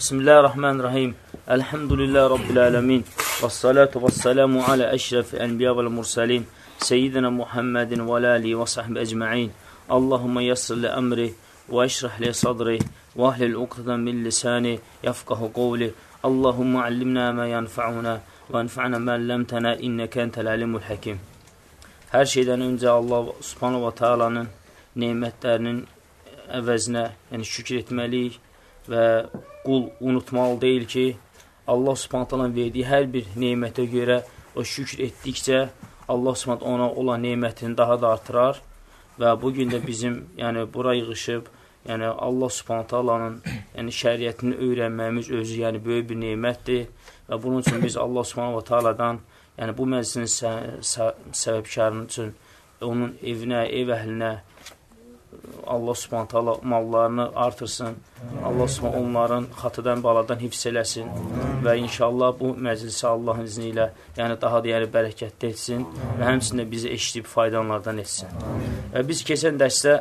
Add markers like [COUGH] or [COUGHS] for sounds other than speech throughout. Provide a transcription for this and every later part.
Bismillahirrahmanirrahim. Elhamdülillah Rabbil alemin. Və salatu və salamu alə əşrəfi ənbiya və mursalin. Seyyidina Muhammedin və ləli və sahbi əcma'in. Allahumma yassir li əmri və əşrah li sadri və ahlil uqtadan min lisani yafqahu qovli. Allahumma allimna mə yanfa'una və anfa'na mə əlləmtənə innəkə entəl alimul həkim. Hər şeydən öncə Allah subhanahu wa ta'alanın neymətlərinin əvəzinə, yəni şükür etməliyik və qul unutmalı deyil ki, Allah subhanətələ verdiyi hər bir neymətə görə o şükür etdikcə Allah subhanət ona olan neymətini daha da artırar və bugün də bizim yəni, bura yığışıb, yəni Allah subhanətəlanın yəni, şəriyyətini öyrənməyimiz özü yəni, böyük bir neymətdir və bunun üçün biz Allah subhanətəladan yəni, bu məclisin sə sə səbəbkarının üçün onun evinə, ev əhlinə, Allah subhanət hala mallarını artırsın. Allah subhanət onların xatıdan, baladan hifz eləsin. Və inşallah bu məclisi Allahın izni ilə yəni daha da yəni bərəkətli etsin və həmçində bizi eşidib faydalardan etsin. Və biz keçən dərsdə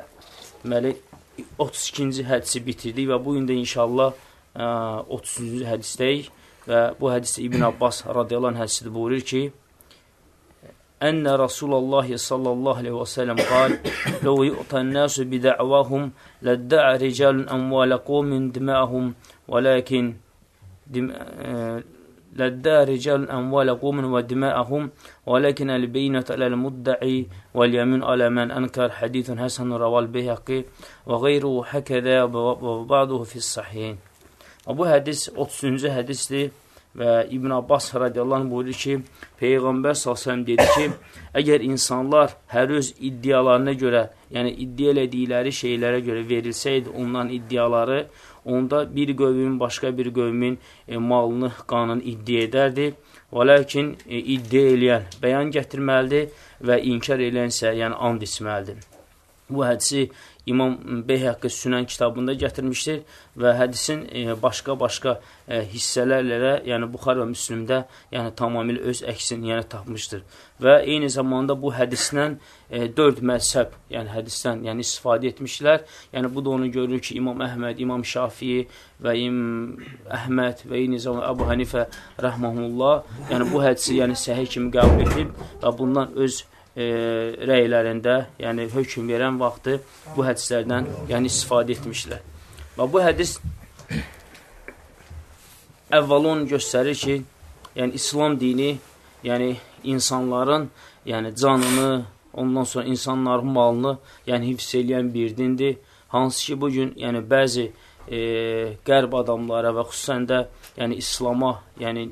deməli 32-ci hədisi bitirdik və bu gün də inşallah 33-cü hədisdəyik və bu hədisdə İbn Abbas radiyallahu anh hədisidir buyurur ki, أن رسول الله صلى الله عليه وسلم قال لو يؤتى الناس بدعواهم لادعى رجال أموال قوم دماءهم ولكن دم... لادعى رجال أموال قوم ودماءهم ولكن البينة على المدعي واليمين على من أنكر حديث حسن رواه البيهقي وغيره هكذا وبعضه في الصحيحين. Bu hədis 30-cu hədisdir və İbn Abbas radiyallahu anh buyurur ki, Peyğəmbər s.ə.v dedi ki, əgər insanlar hər öz iddialarına görə, yəni iddia elədikləri şeylərə görə verilsəydi ondan iddiaları, onda bir qövmin başqa bir qövmin e, malını, qanını iddia edərdi. Və lakin e, iddia eləyən bəyan gətirməlidir və inkar eləyənsə, yəni and içməlidir. Bu hədisi İmam Beyhəqqi Sünən kitabında gətirmişdir və hədisin başqa-başqa e, e, hissələrlə, yəni Buxar və Müslümdə, yəni tamamilə öz əksini yəni tapmışdır. Və eyni zamanda bu hədislə e, dörd məzhəb, yəni hədisdən yəni istifadə etmişlər. Yəni bu da onu görür ki, İmam Əhməd, İmam Şafii və İmam Əhməd və eyni zamanda Əbu Hənifə rəhməhullah, yəni bu hədisi yəni səhih kimi qəbul edib və bundan öz e, rəylərində, yəni hökm verən vaxtı bu hədislərdən yəni istifadə etmişlər. Və bu hədis əvvəlon göstərir ki, yəni İslam dini, yəni insanların, yəni canını, ondan sonra insanların malını, yəni hifz eləyən bir dindir. Hansı ki, bugün yəni bəzi e, qərb adamlara və xüsusən də yəni İslama, yəni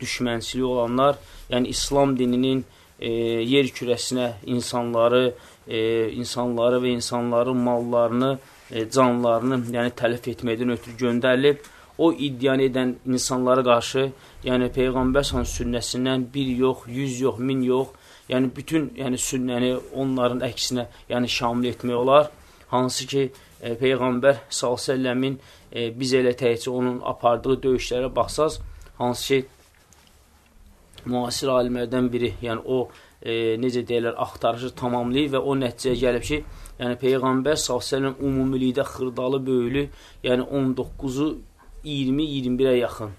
düşmənçiliyi olanlar, yəni İslam dininin e, yer kürəsinə insanları, e, insanları və insanların mallarını, e, canlarını, yəni tələf etməkdən ötürü göndərilib. O iddianı edən insanlara qarşı, yəni Peyğəmbər sünnəsindən bir yox, yüz yox, min yox, yəni bütün yəni sünnəni onların əksinə yəni şamil etmək olar. Hansı ki, e, Peyğəmbər s.ə.v-in e, biz elə təhcə onun apardığı döyüşlərə baxsaz, hansı ki, müasir alimlərdən biri, yəni o e, necə deyirlər, axtarışı tamamlayıb və o nəticəyə gəlib ki, yəni Peyğəmbər s.ə.v umumilikdə xırdalı böyülü, yəni 19-u 20-21-ə yaxın.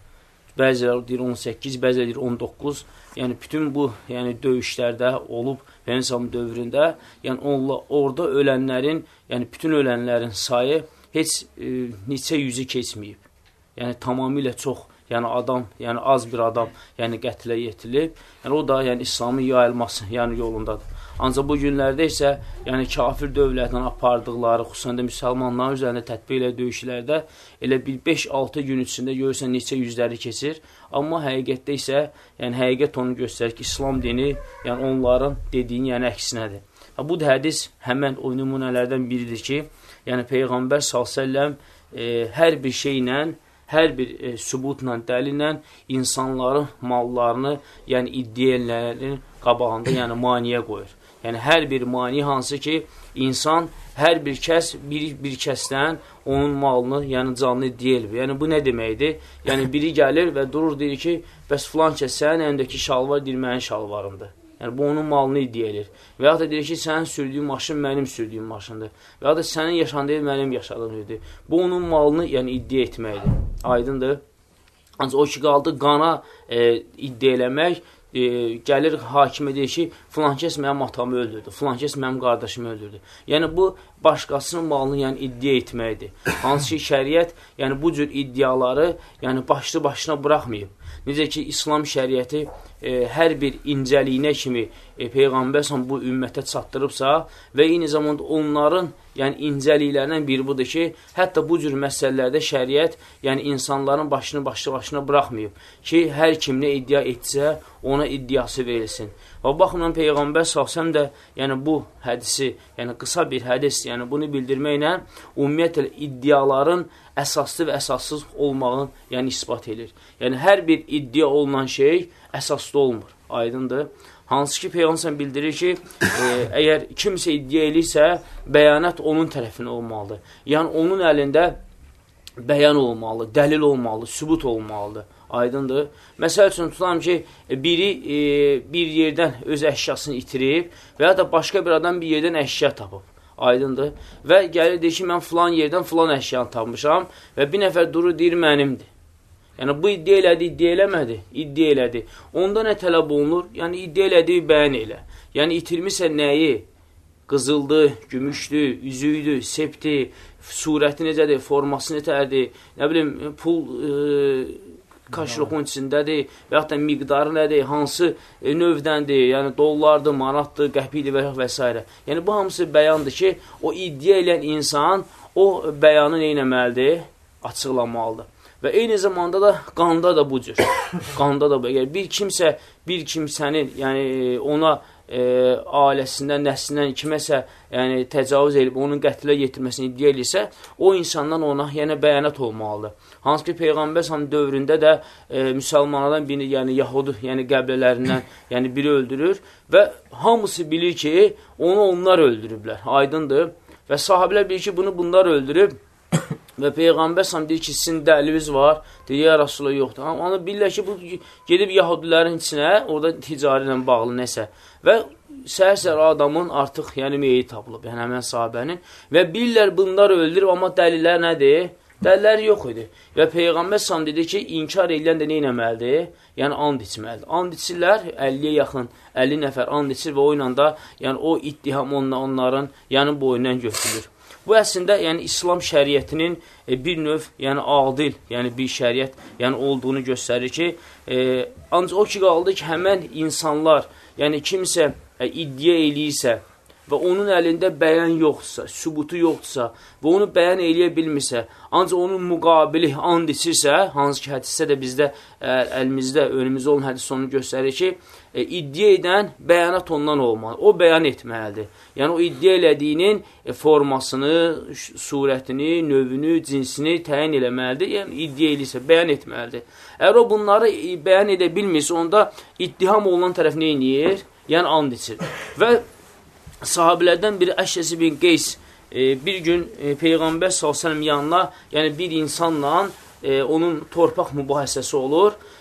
Bəziləri deyir 18, bəziləri deyir 19. Yəni bütün bu, yəni döyüşlərdə olub Peyğəmbər dövründə, yəni onla orada ölənlərin, yəni bütün ölənlərin sayı heç e, neçə yüzü keçməyib. Yəni tamamilə çox yəni adam, yəni az bir adam, yəni qətlə yetilib. Yəni o da yəni İslamın yayılması, yəni yolundadır. Ancaq bu günlərdə isə yəni kafir dövlətindən apardıqları, xüsusən də müsəlmanların üzərində tətbiq elə döyüşlərdə elə bir 5-6 gün içində görürsən neçə yüzləri keçir. Amma həqiqətdə isə yəni həqiqət onu göstərir ki, İslam dini yəni onların dediyin yəni əksinədir. Bu hədis həmən o nümunələrdən biridir ki, yəni Peyğəmbər s.ə.v e, hər bir şeylə hər bir e, sübutla, dəlillə insanların mallarını, yəni iddiyələrin qabağında, yəni maniyə qoyur. Yəni hər bir mani hansı ki, insan hər bir kəs bir, bir kəsdən onun malını, yəni canını deyilmir. Yəni bu nə deməkdir? Yəni biri gəlir və durur deyir ki, bəs filan kəs sənin əlindəki şalvar deyir mənim şalvarımdır. Yəni, bu onun malını iddia edir. Və ya da deyir ki, sənin sürdüyün maşın mənim sürdüyüm maşındır. Və ya da sənin yaşandığı mənim yaşadığım yerdir. Bu onun malını yəni, iddia etməkdir. Aydındır. Ancaq o ki, qaldı qana e, iddia eləmək, e, gəlir hakimə deyir ki, filan kəs mənim atamı öldürdü, filan kəs mənim qardaşımı öldürdü. Yəni bu başqasının malını yəni iddia etməkdir. Hansı ki şəriət yəni bu cür iddiaları yəni başlı başına buraxmayıb. Necə ki İslam şəriəti e, hər bir incəliyinə kimi e, Peyğəmbər bu ümmətə çatdırıbsa və eyni zamanda onların yəni incəliklərindən biri budur ki, hətta bu cür məsələlərdə şəriət yəni insanların başını başlı başına buraxmayıb ki, hər kim nə iddia etsə, ona iddiası verilsin. Və baxımdan Peyğəmbər salsam da yəni bu hədisi, yəni qısa bir hədis, yəni bunu bildirməklə ümumiyyətlə iddiaların əsaslı və əsassız olmağını yəni isbat edir. Yəni hər bir iddia olunan şey əsaslı olmur. Aydındır. Hansı ki, Peyğəmbər bildirir ki, e, əgər kimsə iddia eləyirsə, bəyanət onun tərəfinə olmalıdır. Yəni, onun əlində bəyan olmalı, dəlil olmalı, sübut olmalıdır. Aydındır. Məsəl üçün, tutam ki, biri e, bir yerdən öz əşyasını itirib və ya da başqa bir adam bir yerdən əşya tapıb. Aydındır. Və gəlir deyir ki, mən filan yerdən filan əşyanı tapmışam və bir nəfər durur deyir, mənimdir. Yəni, bu iddia elədi, iddia eləmədi, iddia elədi. Onda nə tələb olunur? Yəni, iddia elədiyi bəyan elə. Yəni, itirmirsə nəyi? Qızıldı, gümüşdü, üzüydü, septi, surəti necədir, forması necədir, nə bilim, pul e, kaşloqun içindədir və yaxud da miqdarı nədir, hansı e, növdəndir, yəni dollardır, manatdır, qəpidir və, və s. Yəni, bu hamısı bəyandır ki, o iddia eləyən insan o bəyanı neynəməlidir? Açıqlamalıdır. Və eyni zamanda da qanda da bu cür. [COUGHS] qanda da bu. Əgər bir kimsə, bir kimsənin, yəni ona e, ailəsindən, nəslindən kiməsə yəni, təcavüz edib, onun qətlə yetirməsini iddia edirsə, o insandan ona yəni, bəyanət olmalıdır. Hansı ki, Peyğəmbər səhəm dövründə də e, müsəlmanlardan biri, yəni Yahudu, yəni qəblərindən [COUGHS] yəni, biri öldürür və hamısı bilir ki, onu onlar öldürüblər. Aydındır. Və sahiblər bilir ki, bunu bunlar öldürüb. [COUGHS] Və Peyğəmbər səhəm deyir ki, sizin dəliniz var. Deyir, ya Rasulullah yoxdur. Amma onu bilirlər ki, bu gedib yahudilərin içinə, orada ticari ilə bağlı nəsə. Və səhər-səhər adamın artıq yəni meyi tapılıb, yəni həmən sahabənin. Və bilirlər bunlar öldürüb, amma dəlillər nədir? Dəlillər yox idi. Və Peyğəmbər səhəm dedi ki, inkar edən də nə eləməlidir? Yəni, and içməlidir. And içirlər, 50-yə yaxın, 50 nəfər and içir və o ilə da, yəni o ittiham onların, yəni boyundan götürülür. Bu əslində yəni İslam şəriətinin e, bir növ, yəni adil, yəni bir şəriət yəni olduğunu göstərir ki, e, ancaq o ki qaldı ki, həmən insanlar, yəni kimsə e, iddia eləyirsə və onun əlində bəyan yoxdursa, sübutu yoxdursa və onu bəyan eləyə bilmirsə, ancaq onun müqabili and içirsə, hansı ki, hədisdə də bizdə ə, əlimizdə, önümüzdə olan hədis onu göstərir ki, e, iddia edən bəyanat ondan olmalı. O bəyan etməlidir. Yəni, o iddia elədiyinin e, formasını, surətini, növünü, cinsini təyin eləməlidir. Yəni, iddia eləyirsə, bəyan etməlidir. Əgər o bunları e, bəyan edə bilmirsə, onda ittiham olunan tərəf nə eləyir? Yəni, and içir. Və sahabilərdən biri Əşəsi bin Qeys e, bir gün e, Peyğəmbər s.ə.v yanına, yəni bir insanla e, onun torpaq mübahisəsi olur və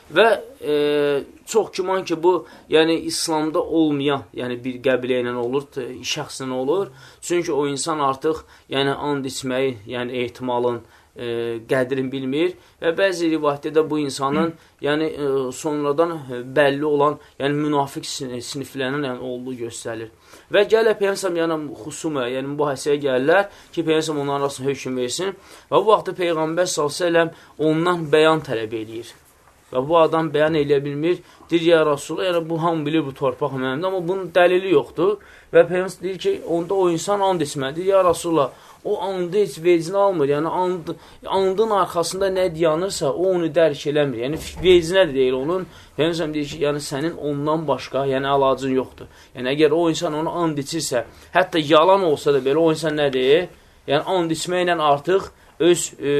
e, çox güman ki, bu yəni İslamda olmayan, yəni bir qəbilə ilə olur, şəxslə olur. Çünki o insan artıq yəni and içməyi, yəni ehtimalın e, qədrini bilmir və bəzi rivayətdə də bu insanın yəni e, sonradan bəlli olan, yəni münafiq siniflərinin yəni, olduğu göstərilir. Və gələ Peyğəmbər yəni xusumə, yəni mübahisəyə gəlirlər ki, Peyğəmbər onların arasında hökm versin və bu vaxtda Peyğəmbər s.ə.v ondan bəyan tələb eləyir. Və bu adam bəyan eləyə bilmir. Deyir, ya Rasulullah, yəni bu hamı bilir bu torpaq mənimdir, amma bunun dəlili yoxdur. Və Peyğəmbər deyir ki, onda o insan and içməlidir. Ya Rasulullah, o andı heç vecinə almır. Yəni and, andın arxasında nə dayanırsa, o onu dərk eləmir. Yəni vecinə deyil onun. Peyğəmbər deyir ki, yəni sənin ondan başqa, yəni əlacın yoxdur. Yəni əgər o insan onu and içirsə, hətta yalan olsa da belə o insan nədir? Yəni and içməklə artıq öz e,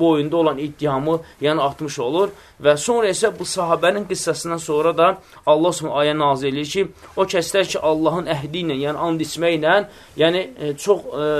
boyunda olan iddiamı yəni atmış olur və sonra isə bu sahabənin qıssasından sonra da Allah s.ə. ayə nazir edir ki, o kəslər ki, Allahın əhdi ilə, yəni and içməklə, yəni e, çox e,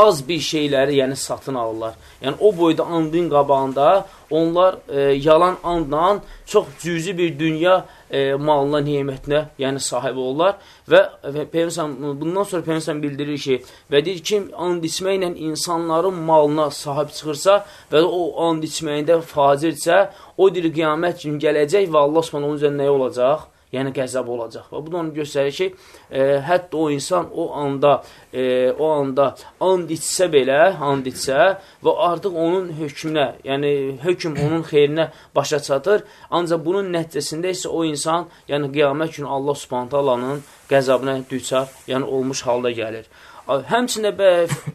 az bir şeyləri, yəni satın alırlar. Yəni o boyda andın qabağında onlar e, yalan andla çox cüzi bir dünya e, malına, nimetinə, yəni sahib olurlar və, və Peyğəmbər bundan sonra Peyğəmbər bildirir ki, və deyir ki, and içməklə insanların malına sahib çıxırsa və o and içməyində fazirsə, o dir qiyamət gün gələcək və Allah Subhanahu onun üzərində nə olacaq? Yəni qəzəb olacaq. Və bu da onu göstərir ki, e, hətta o insan o anda e, o anda and içsə belə, and içsə və artıq onun hökmünə, yəni hökm onun xeyrinə başa çatır. Ancaq bunun nəticəsində isə o insan, yəni qiyamət günü Allah Subhanahu taalanın qəzabına düçar, yəni olmuş halda gəlir. Həmçində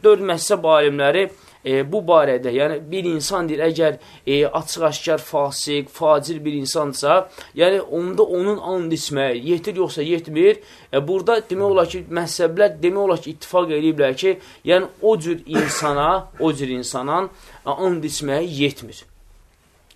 dörd məzhəb alimləri e, bu barədə, yəni bir insan deyir, əgər e, açıq-aşkar fasik, facir bir insansa, yəni onda onun and içməyi yetir yoxsa yetmir. E, burada demək olar ki, məhzəblər demək olar ki, ittifaq ediblər ki, yəni o cür insana, o cür insanan and içməyi yetmir.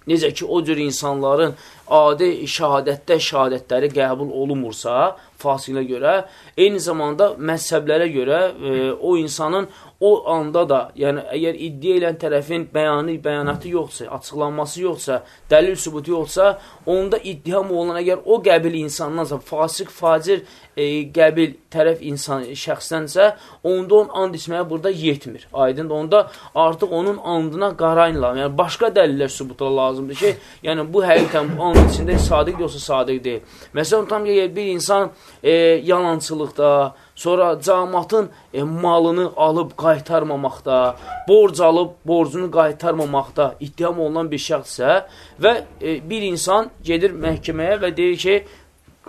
Necə ki, o cür insanların adi şəhadətdə şəhadətləri qəbul olunmursa, fasilə görə, eyni zamanda məzhəblərə görə e, o insanın o anda da, yəni əgər iddia edən tərəfin bəyanı, bəyanatı yoxsa, açıqlanması yoxsa, dəlil sübutu yoxsa, onda ittiham olunan əgər o qəbil insandansa, fasik, facir e, qəbil tərəf insan şəxsdənsə, onda onun and içməyə burada yetmir. Aydın onda artıq onun andına qarayınla, yəni başqa dəlillər sübuta lazımdır ki, yəni bu həqiqətən and içində sadiq yoxsa sadiq deyil. Məsələn, tam ki, bir insan e, yalançılıqda, sonra camatın e, malını alıb qaytarmamaqda, borc alıb borcunu qaytarmamaqda ittiham olunan bir şəxssə və e, bir insan gedir məhkəməyə və deyir ki,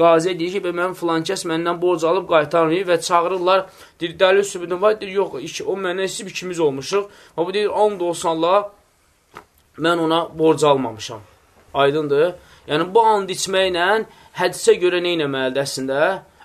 qaziyə deyir ki, mənim filan kəs məndən borc alıb qaytarmayıb və çağırırlar, deyir, dəlil sübutun var, deyir, yox, iki, o məndən siz ikimiz olmuşuq, və bu deyir, and olsan Allah, mən ona borc almamışam. Aydındır. Yəni, bu and içməklə hədisə görə nə eləməlidir əslində?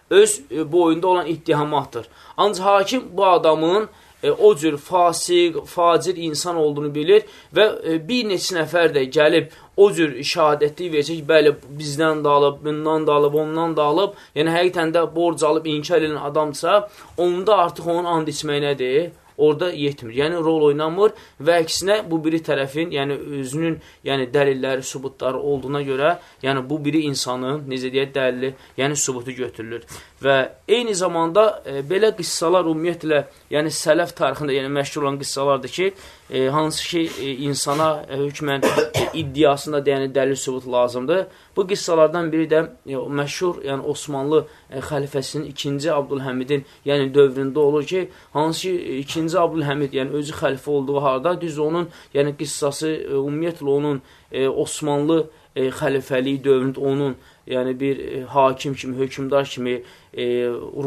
öz e, boyunda olan ittihamatdır. Ancaq hakim bu adamın e, o cür fasik, facir insan olduğunu bilir və e, bir neçə nəfər də gəlib o cür şəhadətli verəcək, bəli, bizdən də alıb, bundan da alıb, ondan da alıb, yəni həqiqətən də borc alıb inkar edən adamsa, onda artıq onun and içmək nədir? Orada yetmir. Yəni rol oynamır və əksinə bu biri tərəfin, yəni özünün, yəni dəlilləri, sübutları olduğuna görə, yəni bu biri insanın necə deyək dəlili, yəni sübutu götürülür. Və eyni zamanda e, belə qıssalar ümumiyyətlə, yəni sələf tarixində, yəni məşhur olan qıssalardır ki, e, hansı ki e, insana e, hökmən e, [COUGHS] iddiasında yəni dəlil sübut lazımdır. Bu qissalardan biri də e, məşhur, yəni Osmanlı e, xəlifəsinin ikinci Abdülhəmidin yəni dövründə olur ki, hansı ki e, ikinci Abdülhəmid, yəni özü xəlifə olduğu halda düz onun yəni qissası e, ümumiyyətlə onun e, Osmanlı e, xəlifəliyi dövründə onun yəni bir e, hakim kimi, hökmdar kimi e,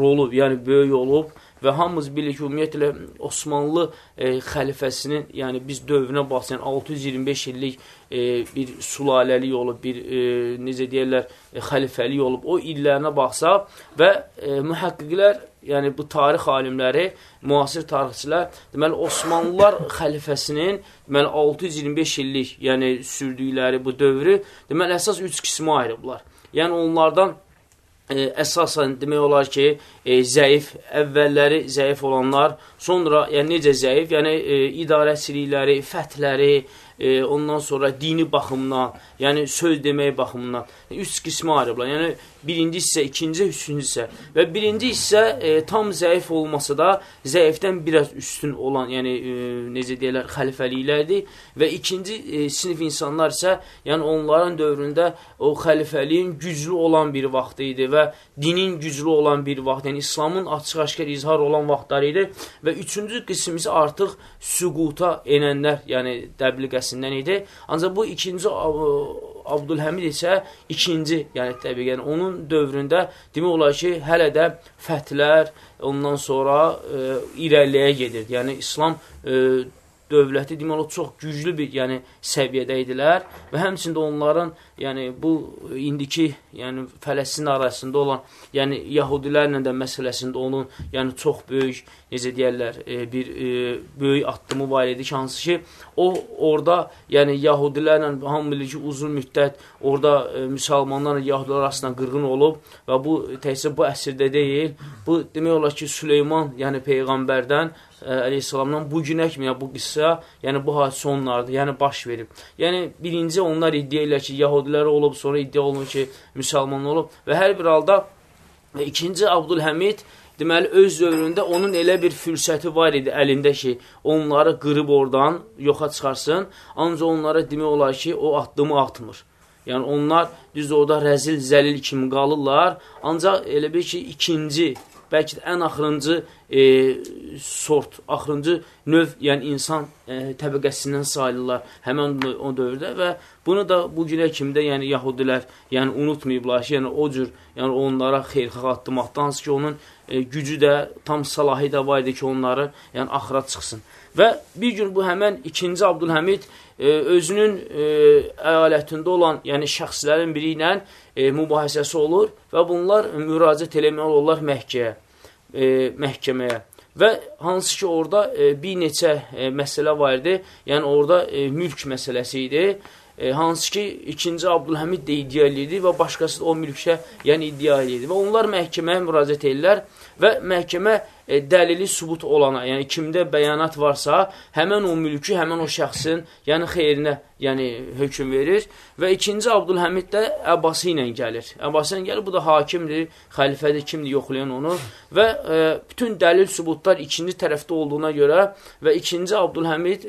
rolu, yəni böyük olub və hamımız bilir ki, ümumiyyətlə Osmanlı e, xəlifəsinin, yəni biz dövrünə baxsın, yəni 625 illik e, bir sulaləlik olub, bir e, necə deyərlər, e, xəlifəlik olub, o illərinə baxsa və e, mühəqqiqlər, yəni bu tarix alimləri, müasir tarixçilər, deməli Osmanlılar [COUGHS] xəlifəsinin deməli 625 illik, yəni sürdükləri bu dövrü, deməli əsas üç qismə ayırıblar. Yəni onlardan e, əsasən demək olar ki, e, zəif, əvvəlləri zəif olanlar, sonra yəni necə zəif, yəni e, idarəçilikləri, fətləri, e, ondan sonra dini baxımdan, yəni söz demək baxımından üç qismə ayrıblar. Yəni birinci hissə, ikinci, üçüncü hissə. Və birinci hissə e, tam zəif olmasa da zəifdən biraz üstün olan, yəni e, necə deyirlər, xəlifəliklərdir. Və ikinci e, sinif insanlar isə, yəni onların dövründə o xəlifəliyin güclü olan bir vaxtı idi və dinin güclü olan bir vaxt, yəni İslamın açıq-aşkar izhar olan vaxtları idi. Və üçüncü qism isə artıq süquta enənlər, yəni təbliğəsindən idi. Ancaq bu ikinci Abdülhəmid isə ikinci, yəni təbii, yəni onun dövründə demək olar ki, hələ də fətlər ondan sonra e, irəliyə gedir. Yəni İslam e, dövləti demək olar çox güclü bir, yəni səviyyədə idilər və həmçində onların, yəni bu indiki, yəni Fələstin arasında olan, yəni Yahudilərlə də məsələsində onun, yəni çox böyük, necə deyərlər, e, bir e, böyük addımı var idi ki, hansı ki, o orada, yəni Yahudilərlə hamı bilir ki, uzun müddət orada e, müsəlmanlarla Yahudilər arasında qırğın olub və bu təkcə bu əsrdə deyil, bu demək olar ki, Süleyman, yəni Peyğəmbərdən əleyhissalamdan bu günə kimi, bu qıssa, yəni bu hadisə onlardır, yəni baş verib. Yəni birinci onlar iddia edirlər ki, yahudilər olub, sonra iddia olunur ki, müsəlman olub və hər bir halda ikinci Abdülhəmid deməli öz dövründə onun elə bir fürsəti var idi əlində ki, onları qırıb oradan yoxa çıxarsın, ancaq onlara demək olar ki, o addımı atmır. Yəni onlar düz orada rəzil, zəlil kimi qalırlar, ancaq elə bir ki, ikinci bəlkə də ən axırıncı e, sort, axırıncı növ, yəni insan e, təbəqəsindən sayılırlar həmən o dövrdə və bunu da bu günə kimi də yəni yahudilər yəni unutmayıblar ki, yəni o cür yəni onlara xeyirxah addım atdı, hansı ki onun e, gücü də tam salahi də var idi ki, onları yəni axıra çıxsın. Və bir gün bu həmən ikinci Abdülhəmid e, özünün e, əyalətində olan yəni şəxslərin biri ilə e, mübahisəsi olur və bunlar müraciət eləməli olurlar Məhkəyə, e, məhkəməyə. Və hansı ki, orada e, bir neçə e, məsələ var idi, yəni orada e, mülk məsələsi idi, e, hansı ki, ikinci Abdülhəmid də iddia edirdi və başqası da o mülkə yəni iddia edirdi. Və onlar məhkəməyə müraciət edirlər və məhkəmə e, dəlili subut olana, yəni kimdə bəyanat varsa, həmən o mülkü, həmən o şəxsin, yəni xeyrinə, yəni hökm verir və ikinci Abdülhəmid də Əbası ilə gəlir. Əbası ilə gəlir, bu da hakimdir, xəlifədir, kimdir yoxlayan onu və e, bütün dəlil subutlar ikinci tərəfdə olduğuna görə və ikinci Abdülhəmid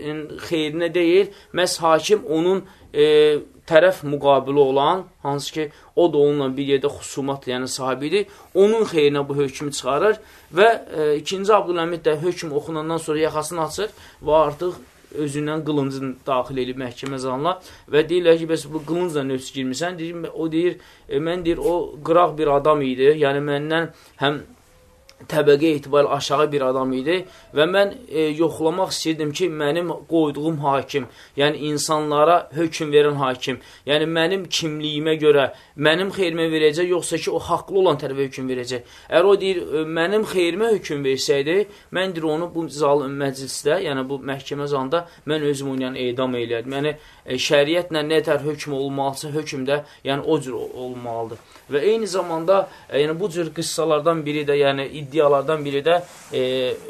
xeyrinə deyil, məhz hakim onun e, tərəf müqabili olan, hansı ki, o da onunla bir yerdə xüsumat, yəni sahibidir, onun xeyrinə bu hökmü çıxarır və e, ikinci Abdülhəmid də hökm oxunandan sonra yaxasını açır və artıq özündən qılıncını daxil edib məhkəmə zanla və deyirlər ki, bəs bu qılıncla nöfs girmirsən, deyir, o deyir, e, mən deyir, o qıraq bir adam idi, yəni məndən həm təbəqə etibar aşağı bir adam idi və mən e, yoxlamaq istəyirdim ki, mənim qoyduğum hakim, yəni insanlara hökm verən hakim, yəni mənim kimliyimə görə mənim xeyrimə verəcək, yoxsa ki, o haqlı olan tərəfə hökm verəcək. Əgər o deyir, e, mənim xeyrimə hökm versəydi, mən deyir, onu bu zal məclisdə, yəni bu məhkəmə zalında mən özüm onu yəni, edam eləyərdim. Yəni, e, şəriətlə nə tər hökm olmalısa, hökm də yəni, o cür olmalıdır. Və eyni zamanda, e, yəni, bu cür qıssalardan biri də, yəni, iddialardan biri də e,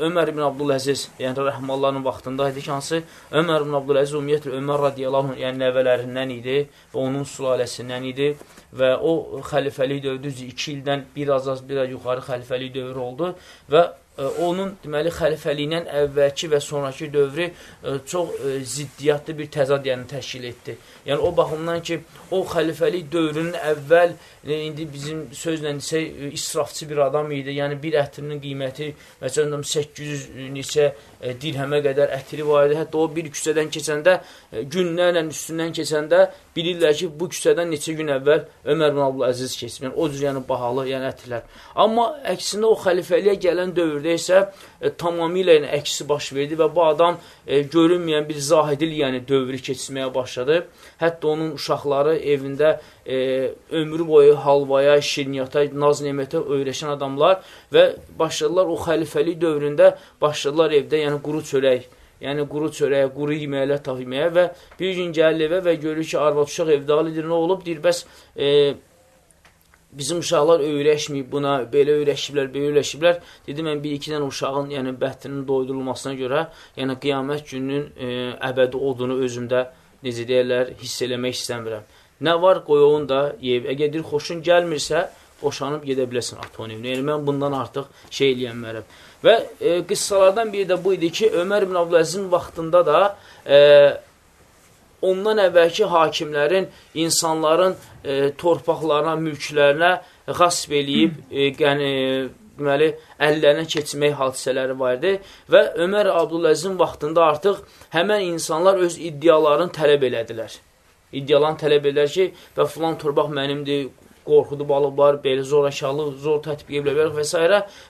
Ömər ibn Abdüləziz, yəni rəhmallahın vaxtında idi ki, hansı Ömər ibn Abdüləziz ümumiyyətlə Ömər radiyallahu yəni nəvələrindən idi və onun sülaləsindən idi və o xəlifəlik dövrü düz 2 ildən biraz az, biraz yuxarı xəlifəlik dövrü oldu və onun deməli xəlifəliyindən əvvəlki və sonrakı dövrü ə, çox ə, ziddiyyatlı bir təzad yəni təşkil etdi. Yəni o baxımdan ki, o xəlifəlik dövrünün əvvəl e, indi bizim sözlə desək israfçı bir adam idi. Yəni bir ətrinin qiyməti məsələn 800 neçə e, dirhəmə qədər ətri var idi. Hətta o bir küçədən keçəndə e, günlərlə üstündən keçəndə bilirlər ki, bu küçədən neçə gün əvvəl Ömər bin Abdüləziz keçib. Yəni o cür yəni bahalı yəni ətrlər. Amma əksində o xəlifəliyə gələn dövrdə isə e, tamamilə yəni, əksi baş verdi və bu adam e, görünməyən bir zahidil yəni dövrü keçirməyə başladı. Hətta onun uşaqları evində e, ömrü boyu halvaya, şirniyyata, naz nemətə öyrəşən adamlar və başladılar o xəlifəlik dövründə başladılar evdə, yəni quru çörək, yəni quru çörək, quru yeməklər tapmağa və bir gün gəlir evə və görür ki, arvad uşaq evdə alıdır, nə olub? Deyir, bəs e, bizim uşaqlar öyrəşməyib buna, belə öyrəşiblər, belə öyrəşiblər. Dedi, mən bir-iki dənə uşağın yəni, bəhtinin doydurulmasına görə, yəni qiyamət gününün e, əbədi odunu özümdə, necə deyərlər, hiss eləmək istəmirəm. Nə var, qoy onu da yeyib. Əgər deyir, xoşun gəlmirsə, boşanıb gedə biləsin evinə. Yəni, mən bundan artıq şey eləyənmərəm. Və e, qıssalardan biri də bu idi ki, Ömər ibn Abdüləzin vaxtında da e, ondan əvvəlki hakimlərin insanların e, torpaqlarına, mülklərinə qasb eləyib, e, yəni, deməli, əllərinə keçmək hadisələri var idi və Ömər Abdüləzin vaxtında artıq həmən insanlar öz iddialarını tələb elədilər. İddialarını tələb edər ki, və filan torpaq mənimdir, qorxudub alıblar, belə zorakarlıq, zor tətbiq edə və s.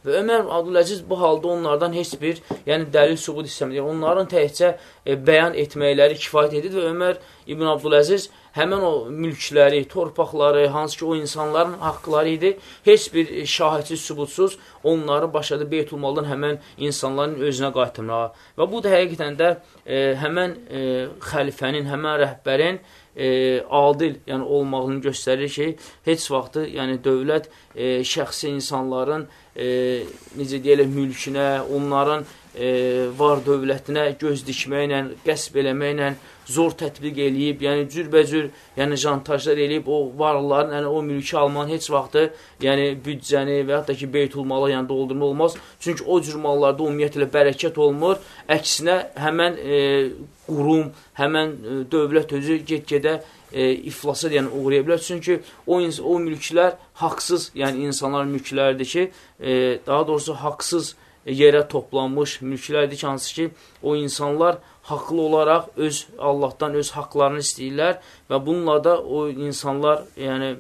Və Ömər Abdüləziz bu halda onlardan heç bir yəni dəlil sübut istəmir. Yəni, onların təhcə e, bəyan etməkləri kifayət edir və Ömər İbn Abdüləziz həmən o mülkləri, torpaqları, hansı ki o insanların haqqları idi, heç bir şahidsiz, sübutsuz onları başladı Beytulmaldan həmən insanların özünə qaytırmağa. Və bu da həqiqətən də e, həmən e, xəlifənin, həmən rəhbərin e, adil yəni olmağını göstərir ki, heç vaxtı yəni dövlət e, şəxsi insanların e, necə deyək mülkünə, onların e, var dövlətinə göz dikməklə, qəsb eləməklə zor tətbiq eləyib, yəni cürbəcür, yəni jantajlar eləyib, o varlıların, yəni o mülki almanın heç vaxtı, yəni büdcəni və da ki, beytulmalı yəni doldurma olmaz. Çünki o cür mallarda ümumiyyətlə bərəkət olmur. Əksinə həmən e, qurum, həmən e, dövlət özü get-gedə e, iflasa yəni uğraya bilər. Çünki o o mülklər haqsız, yəni insanların mülkləridir ki, e, daha doğrusu haqsız yerə toplanmış mülklərdir ki, hansı ki, o insanlar haqlı olaraq öz Allahdan öz haqlarını istəyirlər və bununla da o insanlar yəni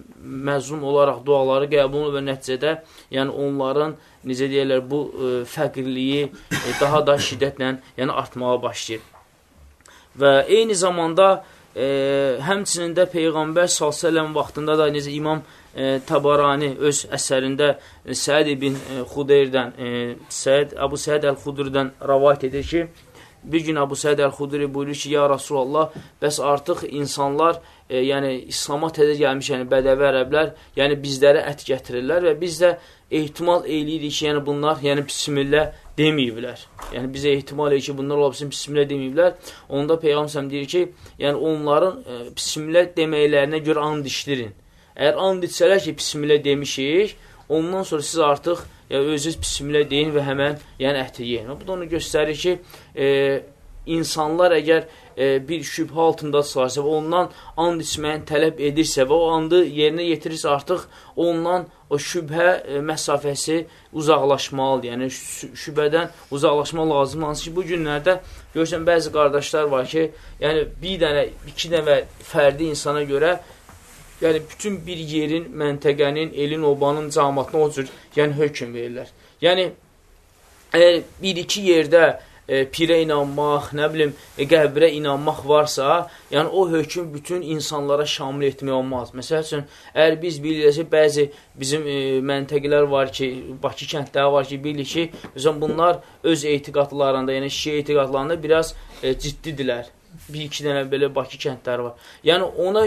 məzlum olaraq duaları qəbul olunur və nəticədə yəni onların necə deyirlər bu ə, e, fəqirliyi ə, e, daha da şiddətlə yəni artmağa başlayır. Və eyni zamanda ə, həmçinin də Peyğəmbər s.ə.v vaxtında da necə İmam ə, Tabarani öz əsərində Səid ibn Xudeyrdən, Səid Əbu Səid Əl-Xudurdən rəvayət edir ki, Bir gün Abu Səid Əl-Xudri buyurur ki, ya Rasulallah, bəs artıq insanlar, e, yəni İslama təzə gəlmiş, yəni bədəvi ərəblər, yəni bizlərə ət gətirirlər və biz də ehtimal eləyirik ki, yəni bunlar, yəni bismillah deməyiblər. Yəni bizə ehtimal eləyir ki, bunlar ola bilsin bismillah deməyiblər. Onda Peyğəmbər deyir ki, yəni onların e, bismillah deməklərinə görə and işdirin. Əgər and içsələr ki, bismillah demişik, ondan sonra siz artıq yəni özünüz bismillah deyin və həmən yəni əti yeyin. Bu da onu göstərir ki, e, insanlar əgər e, bir şübhə altındadırsa və ondan and içməyini tələb edirsə və o andı yerinə yetirirsə artıq ondan o şübhə e, məsafəsi uzaqlaşmalıdır. Yəni şübhədən uzaqlaşma lazımdır. Hansı ki, bu günlərdə görürsən bəzi qardaşlar var ki, yəni bir dənə, iki dənə fərdi insana görə yəni bütün bir yerin, məntəqənin, elin, obanın camatına o cür yəni, hökm verirlər. Yəni, əgər bir-iki yerdə e, pirə inanmaq, nə bilim, e, qəbrə inanmaq varsa, yəni o hökm bütün insanlara şamil etmək olmaz. Məsəl üçün, əgər biz bilirik ki, bəzi bizim e, məntəqələr var ki, Bakı kəndləri var ki, bilirik ki, bunlar öz etiqadlarında, yəni şiə etiqadlarında biraz e, ciddidirlər bir-iki dənə belə Bakı kəndləri var. Yəni ona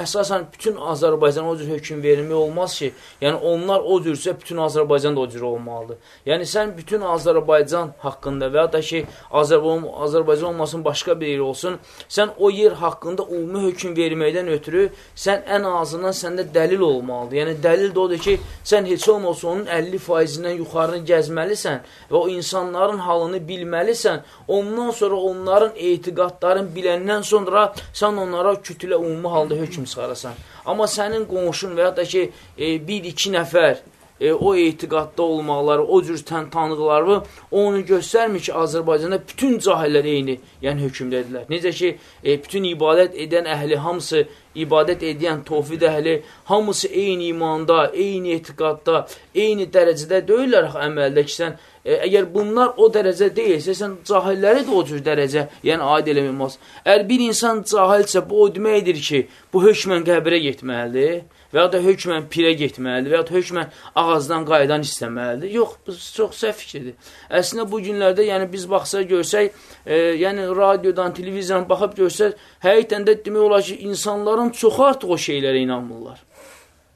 əsasən bütün Azərbaycan o cür hökm verilmək olmaz ki, yəni onlar o cürsə bütün Azərbaycan da o cür olmalıdır. Yəni sən bütün Azərbaycan haqqında və ya da ki, Azərbaycan, Azərbaycan olmasın, başqa bir yer olsun, sən o yer haqqında ümumi hökm verməkdən ötürü sən ən azından səndə dəlil olmalıdır. Yəni dəlil də odur ki, sən heç olmasa onun 50%-dən yuxarını gəzməlisən və o insanların halını bilməlisən. Ondan sonra onların etiqadların biləndən sonra sən onlara kütülə umumi halda hökm çıxarasan. Amma sənin qonşun və ya da ki, e, bir-iki nəfər e, o etiqadda olmaqları, o cür tən tanıqları onu göstərmir ki, Azərbaycanda bütün cahillər eyni, yəni hökmdədirlər. Necə ki, e, bütün ibadət edən əhli hamısı, ibadət edən tovfid əhli, hamısı eyni imanda, eyni etiqadda, eyni dərəcədə deyirlər əməldə ki, sən e, əgər bunlar o dərəcə deyilsə, sən cahilləri də o cür dərəcə, yəni aid eləmək olmaz. Əgər bir insan cahilsə, bu o deməkdir ki, bu hökmən qəbrə getməlidir və ya da hökmən pirə getməlidir və ya da hökmən ağazdan qaydan istəməlidir. Yox, bu çox səhv fikirdir. Əslində bu günlərdə, yəni biz baxsaq görsək, e, yəni radiodan, televiziyadan baxıb görsək, həqiqətən də demək olar ki, insanların çox artıq o şeylərə inanmırlar.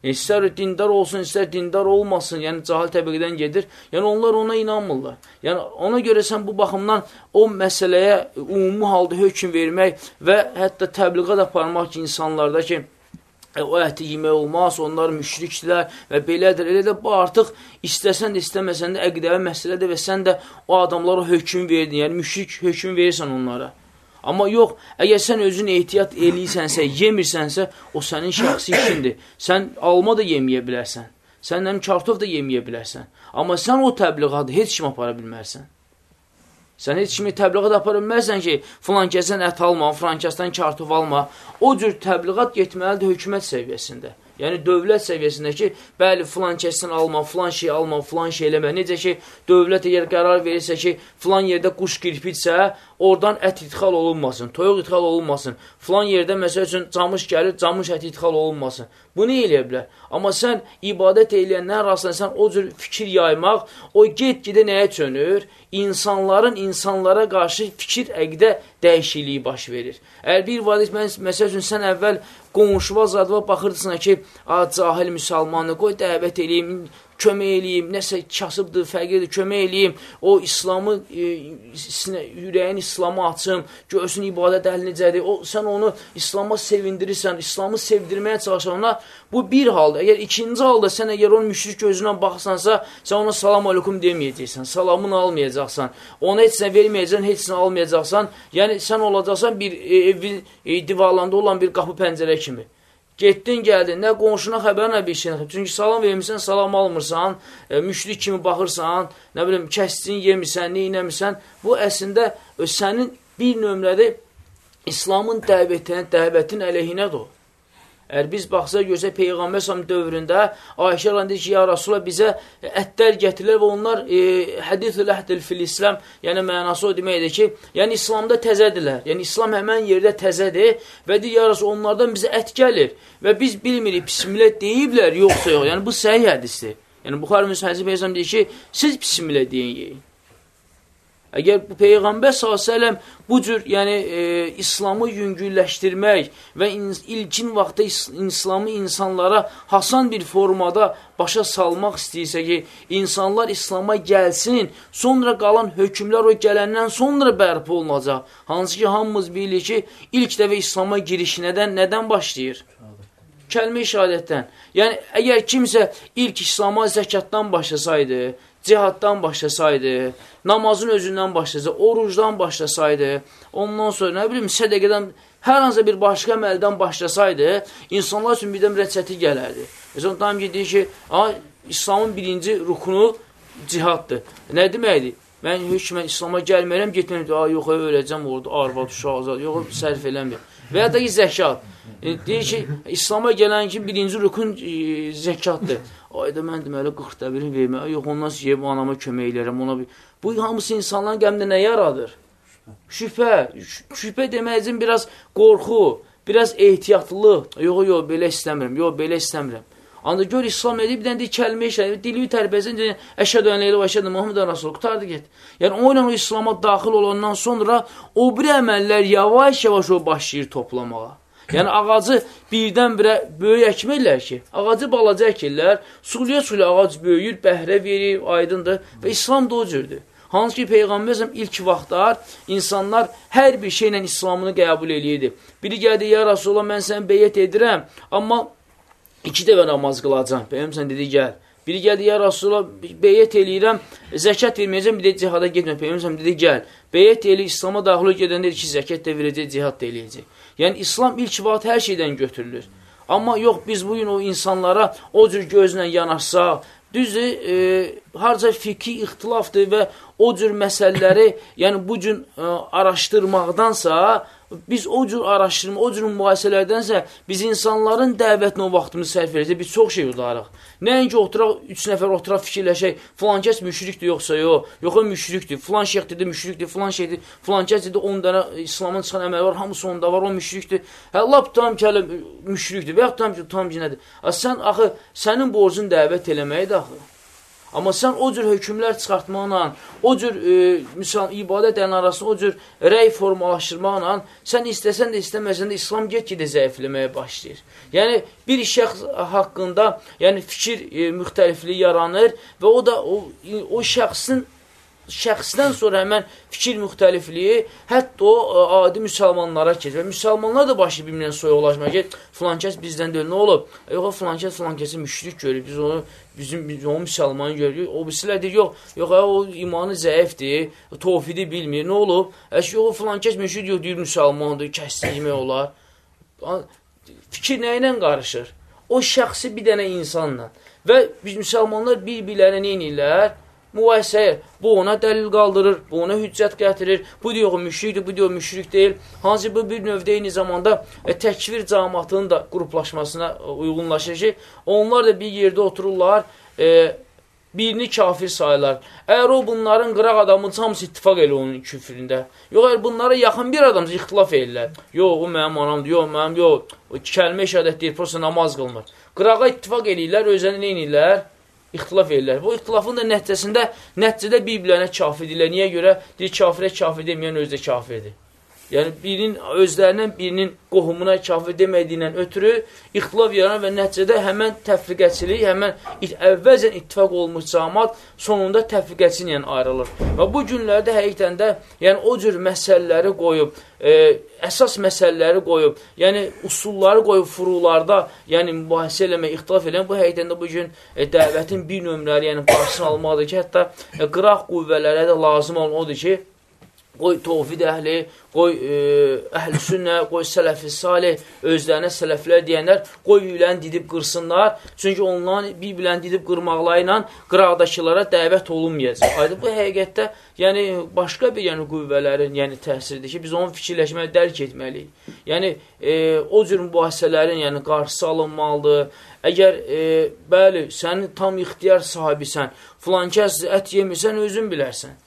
E, istər dindar olsun, istər dindar olmasın, yəni cahil təbəqədən gedir. Yəni onlar ona inanmırlar. Yəni ona görə sən bu baxımdan o məsələyə ümumi halda hökm vermək və hətta təbliğat aparmaq ki, insanlarda ki, e, o əti yemək olmaz, onlar müşrikdirlər və belədir. Elə də bu artıq istəsən də istəməsən də əqdəvi məsələdir və sən də o adamlara hökm verdin, yəni müşrik hökm verirsən onlara. Amma yox, əgər sən özün ehtiyat eləyirsənsə, yemirsənsə, o sənin şəxsi işindir. Sən alma da yeməyə bilərsən. Sən həm kartof da yeməyə bilərsən. Amma sən o təbliğatı heç kim apara bilmərsən. Sən heç kimi təbliğat apara bilmərsən ki, filan kəsən ət alma, filan kəsdən kartof alma. O cür təbliğat getməlidir hökumət səviyyəsində. Yəni dövlət səviyyəsində ki, bəli, filan kəsdən alma, filan şey alma, filan şey eləmə. Necə ki, dövlət əgər qərar verirsə ki, filan yerdə quş kirpitsə, oradan ət idxal olunmasın, toyuq idxal olunmasın. Filan yerdə, məsəl üçün, camış gəlir, camış ət idxal olunmasın. Bunu eləyə bilər. Amma sən ibadət eləyəndən rastlansan o cür fikir yaymaq, o get-gedə nəyə çönür? İnsanların insanlara qarşı fikir əqdə dəyişikliyi baş verir. Əgər bir valiz, məsəl üçün, sən əvvəl qonşuva zadva baxırdısan ki, a, cahil müsəlmanı, qoy dəvət eləyim, kömək eləyim, nəsə kasıbdır, fəqirdir, kömək eləyim, o İslamı, e, sinə, ürəyin İslamı açım, görsün ibadət əhli necədir, o, sən onu İslama sevindirirsən, İslamı sevdirməyə çalışanlar, bu bir halda. Əgər ikinci halda sən əgər onun müşrik gözündən baxsansa, sən ona salam aleykum deməyəcəksən, salamını almayacaqsan, ona heç nə verməyəcəksən, heç nə almayacaqsan, yəni sən olacaqsan bir e, evin e, divarlarında olan bir qapı pəncərə kimi. Getdin, gəldin, nə qonşuna xəbər, nə bir şey. Çünki salam vermirsən, salam almırsan, e, müşrik kimi baxırsan, nə bilim, kəsdin, yemirsən, neynəmirsən. Bu əslində e, sənin bir nömrədə İslamın dəvətin, dəvətin əleyhinədir. Əgər biz baxsaq, görsə Peyğəmbər səhəm dövründə Ayşə rəndə ki, ya Rasulə bizə ətlər gətirirlər və onlar e, hədithül əhdil fil İslam, yəni mənası o deməkdir ki, yəni İslamda təzədirlər. Yəni İslam həmən yerdə təzədir və deyir, ya Rasul, onlardan bizə ət gəlir və biz bilmirik, bismillah deyiblər, yoxsa yox. Yəni bu səhih hədisdir. Yəni Buxar Müsəhəzi Peyğəmbər deyir ki, siz bismillah deyin, yeyin. Əgər Peyğəmbər s.ə.v bu cür yəni, e, İslamı yüngülləşdirmək və in, ilkin vaxtda is, İslamı insanlara hasan bir formada başa salmaq istəyirsə ki, insanlar İslama gəlsin, sonra qalan hökmlər o gələndən sonra bərpa olunacaq. Hansı ki, hamımız bilir ki, ilk dəfə İslama giriş nədən, nədən başlayır? Kəlmə-i şəhadətdən. Yəni, əgər kimsə ilk İslama zəkatdan başlasaydı, cihaddan başlasaydı, namazın özündən başlasaydı, orucdan başlasaydı, ondan sonra nə bilim sədəqədən, hər hansı bir başqa əməldən başlasaydı, insanlar üçün birdən rəçəti gələrdi. Məsələn, tam ki, deyir ki, İslamın birinci rukunu cihaddır. Nə deməkdir? Mən hökmən İslama gəlməyərəm, getməyəm, yox, öləcəm orada, arvad, uşaq, azad, yox, sərf eləmir. Və ya da ki, zəkat. E, deyir ki, İslama gələn ki, birinci rukun e, zəkatdır. Ayda mən deməli 40 dəbirini verməyə, yox ondan yeyib anama kömək eləyərəm. Ona bir... Bu hamısı insanların qəmdə nə yaradır? Şübhə. Şübhə deməyəcəm biraz qorxu, biraz ehtiyatlılıq. Yox, yox, belə istəmirəm. Yox, belə istəmirəm. Ancaq gör İslam edib, bir dənə deyir, kəlmə işlədir, dili əşhədə ən eylə və əşhədə Muhammedən Rasul, qutardı get. Yəni, o ilə o İslama daxil olandan sonra o bir əməllər yavaş-yavaş o başlayır toplamağa. Yəni ağacı birdən-birə böyük əkmirlər ki, ağacı balaca əkirlər, suluya-suluya ağac böyüyür, bəhrə verir, aydındır və İslam da o cürdür. Hansı ki, Peyğəmbərzəm ilk vaxtlar insanlar hər bir şeylə İslamını qəbul edirdi. Biri gəldi, ya Rasulullah, mən səni beyyət edirəm, amma iki dəvə namaz qılacam. Peyğəmbər dedi, gəl. Biri gəldi, ya Rasulullah, beyyət eləyirəm, zəkat verməyəcəm, bir də cihada getmə. Peyğəmbər dedi, gəl. Beyyət eləyir, İslama daxil gedəndə ki, zəkat da verəcək, cihad da eləyəcək. Yəni, İslam ilk vaxt hər şeydən götürülür. Amma yox, biz bugün o insanlara o cür gözlə yanaşsaq, düzdür, e, harca fikri ixtilafdır və o cür məsələləri, yəni bu cür e, araşdırmaqdansa, biz o cür araşdırma, o cür mübahisələrdənsə biz insanların dəvətinə o vaxtımızı sərf edəcək, biz çox şey udarıq. Nəinki oturaq, üç nəfər oturaq fikirləşək, filan kəs müşrikdir yoxsa yox, yox o müşrikdir, filan şeyx dedi müşrikdir, filan şeydir, filan kəs dedi 10 dənə İslamın çıxan əməli var, hamısı onda var, o müşrikdir. Hə, lap tam kələ müşrikdir və yaxud tam ki, tam ki nədir? Sən, axı, sənin borcun dəvət eləməkdir axı. Amma sən o cür hökmlər çıxartmaqla, o cür e, misal, ibadət əlin arasında o cür rəy formalaşdırmaqla, sən istəsən də istəməsən də İslam get-gedə zəifləməyə başlayır. Yəni, bir şəxs haqqında yəni, fikir e, müxtəlifliyi yaranır və o da o, o şəxsin şəxsdən sonra həmən fikir müxtəlifliyi hətta o ə, adi müsəlmanlara keçir. Və müsəlmanlar da başı bir-birinə soyuqlaşmaya ki, filan kəs bizdən deyil, nə olub? E, yox, filan kəs filan kəsi müşrik görür, biz onu bizim biz onu müsəlmanı görürük. O birisilər deyir, yox, yox, ə, o imanı zəifdir, tovfidi bilmir, nə olub? Əş, yox, filan kəs müşrik yox, deyir, müsəlmandır, kəsdi yemək olar. Fikir nə ilə qarışır? O şəxsi bir dənə insanla. Və biz müsəlmanlar bir-birlərinə nə mübahisəyə. Bu ona dəlil qaldırır, bu ona hüccət gətirir. Bu deyir, müşrikdir, bu deyir, müşrik deyil. Hansı bu bir növdə eyni zamanda e, təkvir cəmatının da qruplaşmasına e, uyğunlaşır ki, onlar da bir yerdə otururlar, e, birini kafir sayırlar. Əgər o bunların qıraq adamın hamısı ittifak elə onun küfründə. Yox, əgər bunlara yaxın bir adamsa ixtilaf edirlər. Yox, o mənim anamdır, yox, mənim, yox, kəlmə şəhədət deyir, prosta namaz qılmır. Qırağa ittifak edirlər, özlərini neynirlər? İxtilaf edirlər. Bu ixtilafın da nəticəsində, nəticədə bir-birlərinə kafir edirlər. Niyə görə? Deyir, kafirə kafir deməyən özü də kafirdir. Yəni birinin özlərindən birinin qohumuna kafir demədiyindən ötürü ixtilaf yaranar və nəticədə həmən təfriqəçilik, həmən əvvəlcən ittifaq olmuş cəmat sonunda təfriqəçi ilə ayrılır. Və bu günlərdə həqiqətən də yəni o cür məsələləri qoyub, e, əsas məsələləri qoyub, yəni usulları qoyub furularda, yəni mübahisə eləmək, ixtilaf eləmək, bu həqiqətən də bu gün e, dəvətin bir nömrəli, yəni qarşısını almalıdır ki, hətta e, qıraq qüvvələrə də lazım olan odur ki, qoy tovhid əhli, qoy e, əhl-i sünnə, qoy sələfi salih, özlərinə sələflər deyənlər, qoy yüyləni didib qırsınlar. Çünki onların bir-biləni didib qırmaqlarıyla qıraqdakılara dəvət olunmayacaq. Aydın bu həqiqətdə, yəni başqa bir yəni qüvvələrin, yəni təsiridir ki, biz onun fikirləşməli, dərk etməliyik. Yəni e, o cür mübahisələrin, yəni qarşısı alınmalıdır. Əgər e, bəli, sənin tam ixtiyar sahibisən, filan kəs ət yemirsən, özün bilərsən.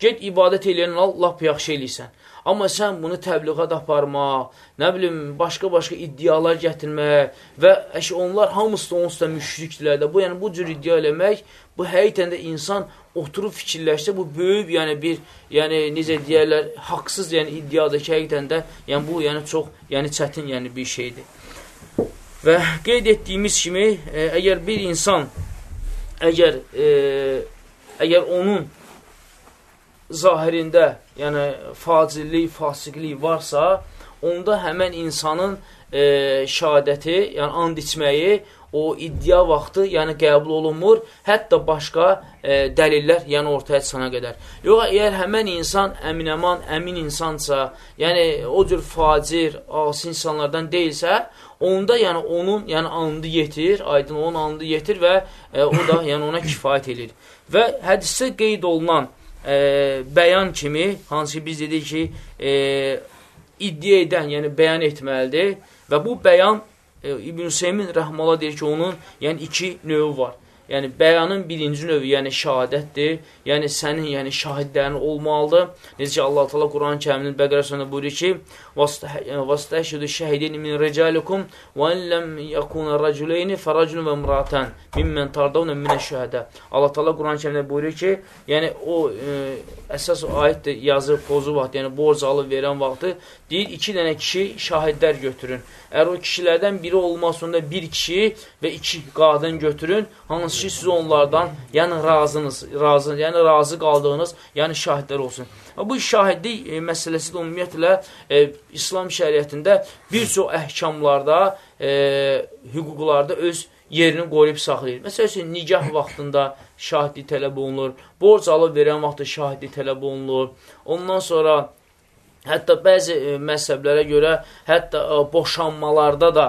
Get ibadət eləyən lap yaxşı eləysən. Amma sən bunu təbliğat aparmaq, nə bilim, başqa-başqa iddialar gətirmək və əşi, onlar hamısı da onsuz da müşrikdirlər də. Bu, yəni, bu cür iddia eləmək, bu həqiqətən də insan oturub fikirləşsə, bu böyük, yəni bir, yəni necə deyərlər, haqsız, yəni iddiadır ki, həqiqətən də, yəni bu, yəni çox, yəni çətin, yəni bir şeydir. Və qeyd etdiyimiz kimi, e, əgər bir insan, əgər, e, əgər onun zahirində, yəni facillik, fasiqlik varsa, onda həmən insanın e, şəhadəti, yəni and içməyi o iddia vaxtı yəni qəbul olunmur, hətta başqa e, dəlillər yəni ortaya çıxana qədər. Yox, əgər həmən insan əminəman, əmin insansa, yəni o cür facir, asi insanlardan deyilsə, onda yəni onun yəni andı yetir, aydın onun andı yetir və e, o da yəni ona kifayət edir. Və hədisdə qeyd olunan e, bəyan kimi, hansı ki biz dedik ki, e, iddia edən, yəni bəyan etməlidir və bu bəyan e, İbn Hüseymin rəhmələ deyir ki, onun yəni iki növü var. Yəni bəyanın birinci növü, yəni şahadətdir. Yəni sənin, yəni şahidlərin olmalıdır. Necə ki Allah Teala Quran-Kərimin Bəqərə surəsində buyurur ki: "Vastəhşidu şəhidin min ricalukum və in lam yakuna raculayni farajulun və imratan mimmen tardawna min aş-şuhada." Allah Teala Quran-Kərimdə buyurur ki, yəni o e, əsas ayətdir, yazı pozu vaxt, yəni borc alıb verən vaxtı deyir iki dənə kişi şahidlər götürün. Əgər o kişilərdən biri olmaz, onda bir kişi və iki qadın götürün, hansı ki siz onlardan yəni razınız, razı, yəni razı qaldığınız, yəni şahidlər olsun. Bu şahidlik e, məsələsi də ümumiyyətlə e, İslam şəriətində bir çox əhkamlarda, e, hüquqlarda öz yerini qoruyub saxlayır. Məsəl üçün, nigah vaxtında şahidlik tələb olunur, borc alıb verən vaxtda şahidlik tələb olunur, ondan sonra Hətta bəzi e, məzhəblərə görə hətta e, boşanmalarda da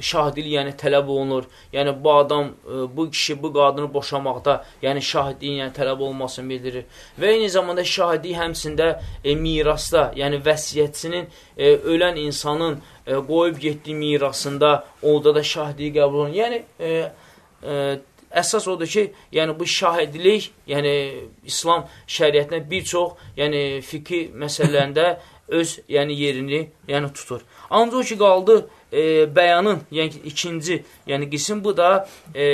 şahidlik yəni tələb olunur. Yəni bu adam, e, bu kişi bu qadını boşamaqda, yəni şahidliyin yəni tələb olmasını bildirir. Və eyni zamanda şahidlik həmsində e, mirasda, yəni vəsiyyətçinin e, ölən insanın e, qoyub getdiyi mirasında orada da şahidlik qəbul olunur. Yəni e, e, əsas odur ki, yəni bu şahidlik, yəni İslam şəriətinə bir çox, yəni fiqhi məsələlərində öz yəni yerini yəni tutur. Ancaq ki qaldı e, bəyanın, yəni ikinci, yəni qism bu da e,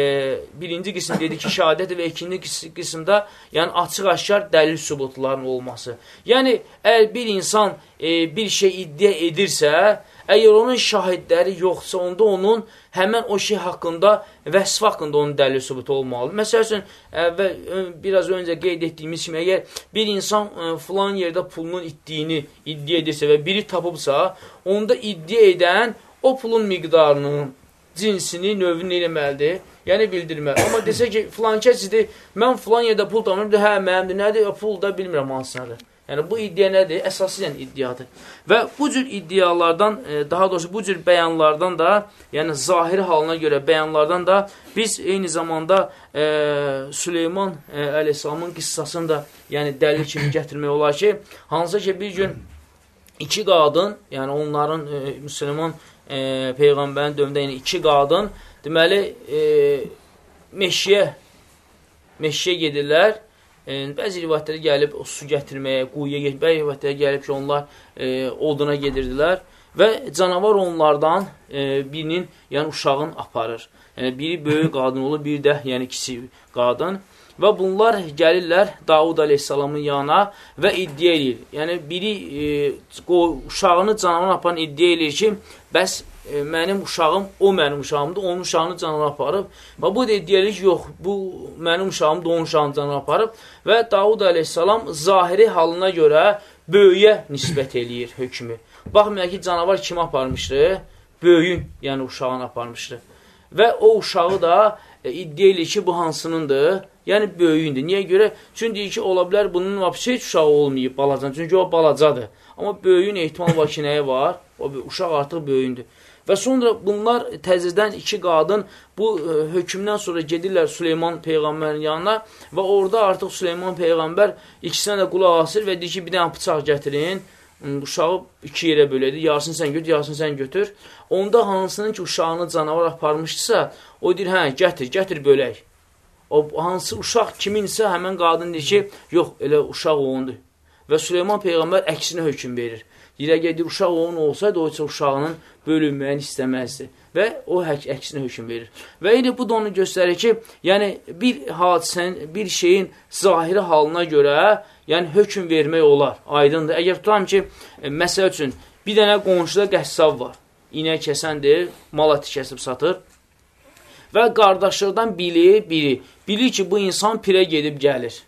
birinci qism dedi ki, şəhadət və ikinci qismdə yəni açıq-aşkar dəlil sübutların olması. Yəni əgər bir insan e, bir şey iddia edirsə, Əgər onun şahidləri yoxsa, onda onun həmən o şey haqqında, vəsf haqqında onun dəlil sübutu olmalıdır. Məsəl üçün, əvvəl, biraz öncə qeyd etdiyimiz kimi, əgər bir insan ə, filan yerdə pulunun itdiyini iddia edirsə və biri tapıbsa, onda iddia edən o pulun miqdarını, cinsini, növünü eləməlidir? Yəni bildirməli. Amma desə ki, filan kəsidir, mən filan yerdə pul tapıram, hə, mənimdir, nədir, pul da bilmirəm hansınadır. Yəni, bu iddia nədir? Əsasıyla iddiadır. Və bu cür iddialardan, e, daha doğrusu bu cür bəyanlardan da, yəni zahiri halına görə bəyanlardan da biz eyni zamanda e, Süleyman e, əleyhissalamın qissasını da yəni dəlil kimi gətirmək olar ki, hansı ki bir gün iki qadın, yəni onların e, Müslüman e, Peyğəmbərin dövründə yəni iki qadın deməli e, meşiyə meşiyə gedirlər E, bəzi rivayətlərə gəlib o su gətirməyə, quyuya getməyə, bəzi rivayətlərə gəlib ki, onlar e, oduna gedirdilər və canavar onlardan e, birinin, yəni uşağın aparır. Yəni biri böyük qadın olur, bir də yəni kiçik qadın Və bunlar gəlirlər Davud aleyhissalamın yanına və iddia edir. Yəni, biri e, uşağını canavar aparan iddia edir ki, bəs e, mənim uşağım o mənim uşağımdır, onun uşağını canavar aparıb. Və bu ki, yox, bu mənim uşağımdır, onun uşağını canavar aparıb. Və Davud aleyhissalam zahiri halına görə böyüyə nisbət eləyir hökmü. Baxmayaq ki, canavar kimi aparmışdı? Böyüyün, yəni uşağını aparmışdı. Və o uşağı da e, iddia edir ki, bu hansınındır? Yəni böyüyündür. Niyə görə? Çünki deyir ki, ola bilər bunun vapisi heç uşağı olmayıb balacan. Çünki o balacadır. Amma böyüyün ehtimal var ki, nəyə var? O uşaq artıq böyüyündür. Və sonra bunlar təzədən iki qadın bu ə, e, hökmdən sonra gedirlər Süleyman Peyğəmbərin yanına və orada artıq Süleyman Peyğəmbər ikisinə də qulaq asır və deyir ki, bir dənə bıçaq gətirin uşağı iki yerə böləydi. Yarısını sən götür, yarısını sən götür. Onda hansının ki, uşağını canavar aparmışdısa, o deyir, hə, gətir, gətir bölək. O hansı uşaq kiminsə həmən qadın deyir ki, yox, elə uşaq onundur. Və Süleyman Peyğəmbər əksinə hökm verir. Deyir, əgər uşaq onun olsaydı, o isə uşağının bölünməyini istəməzdi və o hək, əksinə hökm verir. Və indi bu da onu göstərir ki, yəni bir hadisənin, bir şeyin zahiri halına görə yəni hökm vermək olar, aydındır. Əgər tutam ki, e, məsəl üçün, bir dənə qonşuda qəssab var, inək kəsəndir, mal əti kəsib satır və qardaşlardan biri, biri, bilir ki, bu insan pirə gedib gəlir.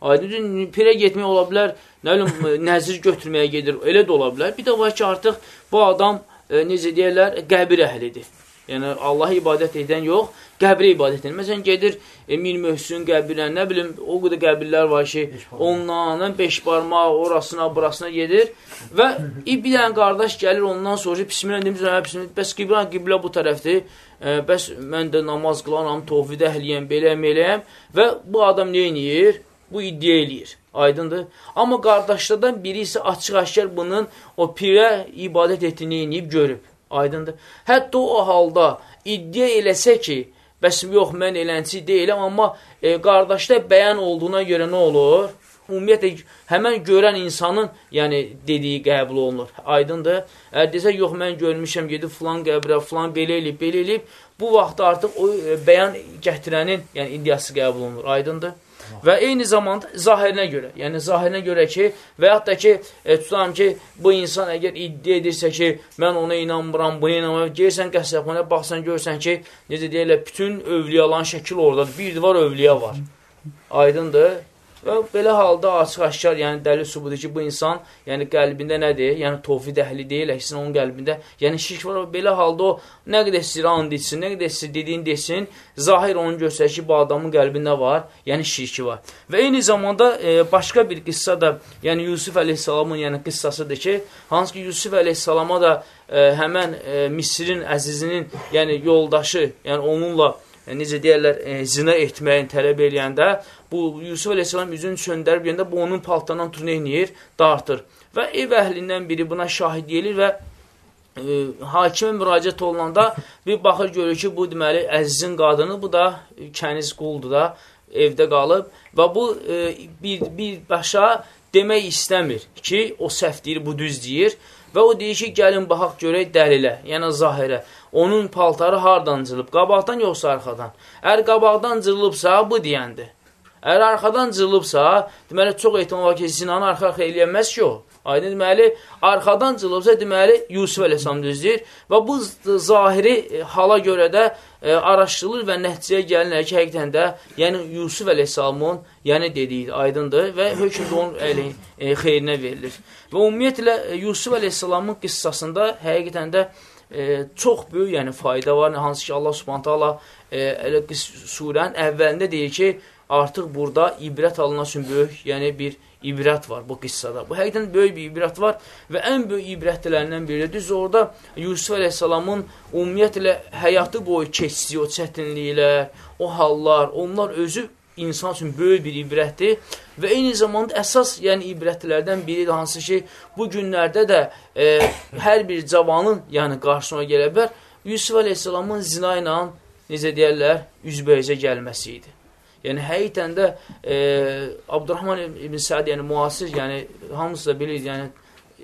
Aydın, pirə getmək ola bilər, nə bilim, nəzir götürməyə gedir, elə də ola bilər. Bir də var ki, artıq bu adam, e, necə deyərlər, qəbir əhlidir. Yəni, Allah ibadət edən yox, qəbrə ibadət edən. Məsələn, gedir e, Mir Möhsün qəbirlə, nə bilim, o qədər qəbirlər var ki, ondan beş barmaq orasına, burasına gedir və bir dənə qardaş gəlir ondan sonra bismillah demiş, bismillah, bəs qiblə, qiblə bu tərəfdir, e, bəs mən də namaz qılaram, tovhid əhliyəm, beləyəm, eləyəm və bu adam nə eləyir? Bu iddia eləyir. Aydındır. Amma qardaşlardan biri isə açıq-aşkar bunun o pirə ibadət etdiyini eləyib görüb. Aydındır. Hətta o halda iddia eləsə ki, bəs yox, mən elənçi deyiləm, amma e, qardaşda bəyan olduğuna görə nə olur? Ümumiyyətlə, həmən görən insanın yəni, dediyi qəbul olunur. Aydındır. Əgər desə, yox, mən görmüşəm, gedib filan qəbrə, filan belə eləyib, belə eləyib, bu vaxtda artıq o e, bəyan gətirənin yəni, iddiası qəbul olunur. Aydındır. Və eyni zamanda zahirinə görə, yəni zahirinə görə ki, və yaxud da ki, e, tutam ki, bu insan əgər iddia edirsə ki, mən ona inanmıram, buna inanmıram, gelsən qəssəbxanaya, baxsan, görsən ki, necə deyirlər, bütün övliyaların şəkil oradadır, bir var övliya var. Aydındır. Və belə halda açıq-aşkar, yəni dəlil subudur ki, bu insan, yəni qəlbində nədir? Yəni tovhid əhli deyil, əksinə onun qəlbində, yəni şirk var. Belə halda o nə qədər istəyir and etsin, nə qədər istəyir dediyin desin, zahir onu göstərir ki, bu adamın qəlbində var, yəni şirki var. Və eyni zamanda e, başqa bir qissa da, yəni Yusuf əleyhissalamın yəni qissasıdır ki, hansı ki Yusuf əleyhissalama da e, həmən e, Misirin əzizinin, yəni yoldaşı, yəni onunla E, necə deyərlər, e, zina etməyin tələb eləyəndə, bu Yusuf əleyhissalam üzünü çöndərib yəndə, bu onun paltarından turnu eləyir, dartır. Və ev əhlindən biri buna şahid gelir və e, hakimə müraciət olunanda bir baxır görür ki, bu deməli əzizin qadını, bu da kəniz quldur da, evdə qalıb və bu e, bir, bir başa demək istəmir ki, o səhv deyir, bu düz deyir və o deyir ki, gəlin baxaq görək dəlilə, yəni zahirə onun paltarı hardan cılıb? Qabaqdan yoxsa arxadan? Əgər qabaqdan cılıbsa, bu deyəndir. Əgər arxadan cılıbsa, deməli, çox ehtimal var ki, zinanı arxa-arxa eləyəməz ki o. Aydın deməli, arxadan cılıbsa, deməli, Yusuf ələsam düzdür. Və bu zahiri e, hala görə də e, araşdırılır və nəticəyə gəlinir ki, həqiqətən də, yəni Yusuf ələssamın, yəni dediyi aydındır və hökm də onun əli, e, xeyrinə verilir. Və ümumiyyətlə, e, Yusuf ələssamın qissasında həqiqətən də e, çox böyük yəni fayda var. Hansı ki Allah Subhanahu taala e, elə surənin əvvəlində deyir ki, artıq burada ibrət alınan üçün böyük, yəni bir ibrət var bu qissada. Bu həqiqətən böyük bir ibrət var və ən böyük ibrətlərindən biridir. Düz orada Yusuf əleyhissalamın ümumiyyətlə həyatı boyu keçdiyi o çətinliklər, o hallar, onlar özü insan üçün böyük bir ibrətdir və eyni zamanda əsas yəni ibrətlərdən biridir, hansı ki, bu günlərdə də e, hər bir cavanın yəni qarşısına gələ bilər, Yusuf Aleyhisselamın zina ilə, necə deyərlər, üzbəyəcə gəlməsi idi. Yəni, həqiqətən də e, Abdurrahman ibn Səd, yəni müasir, yəni hamısı da bilir, yəni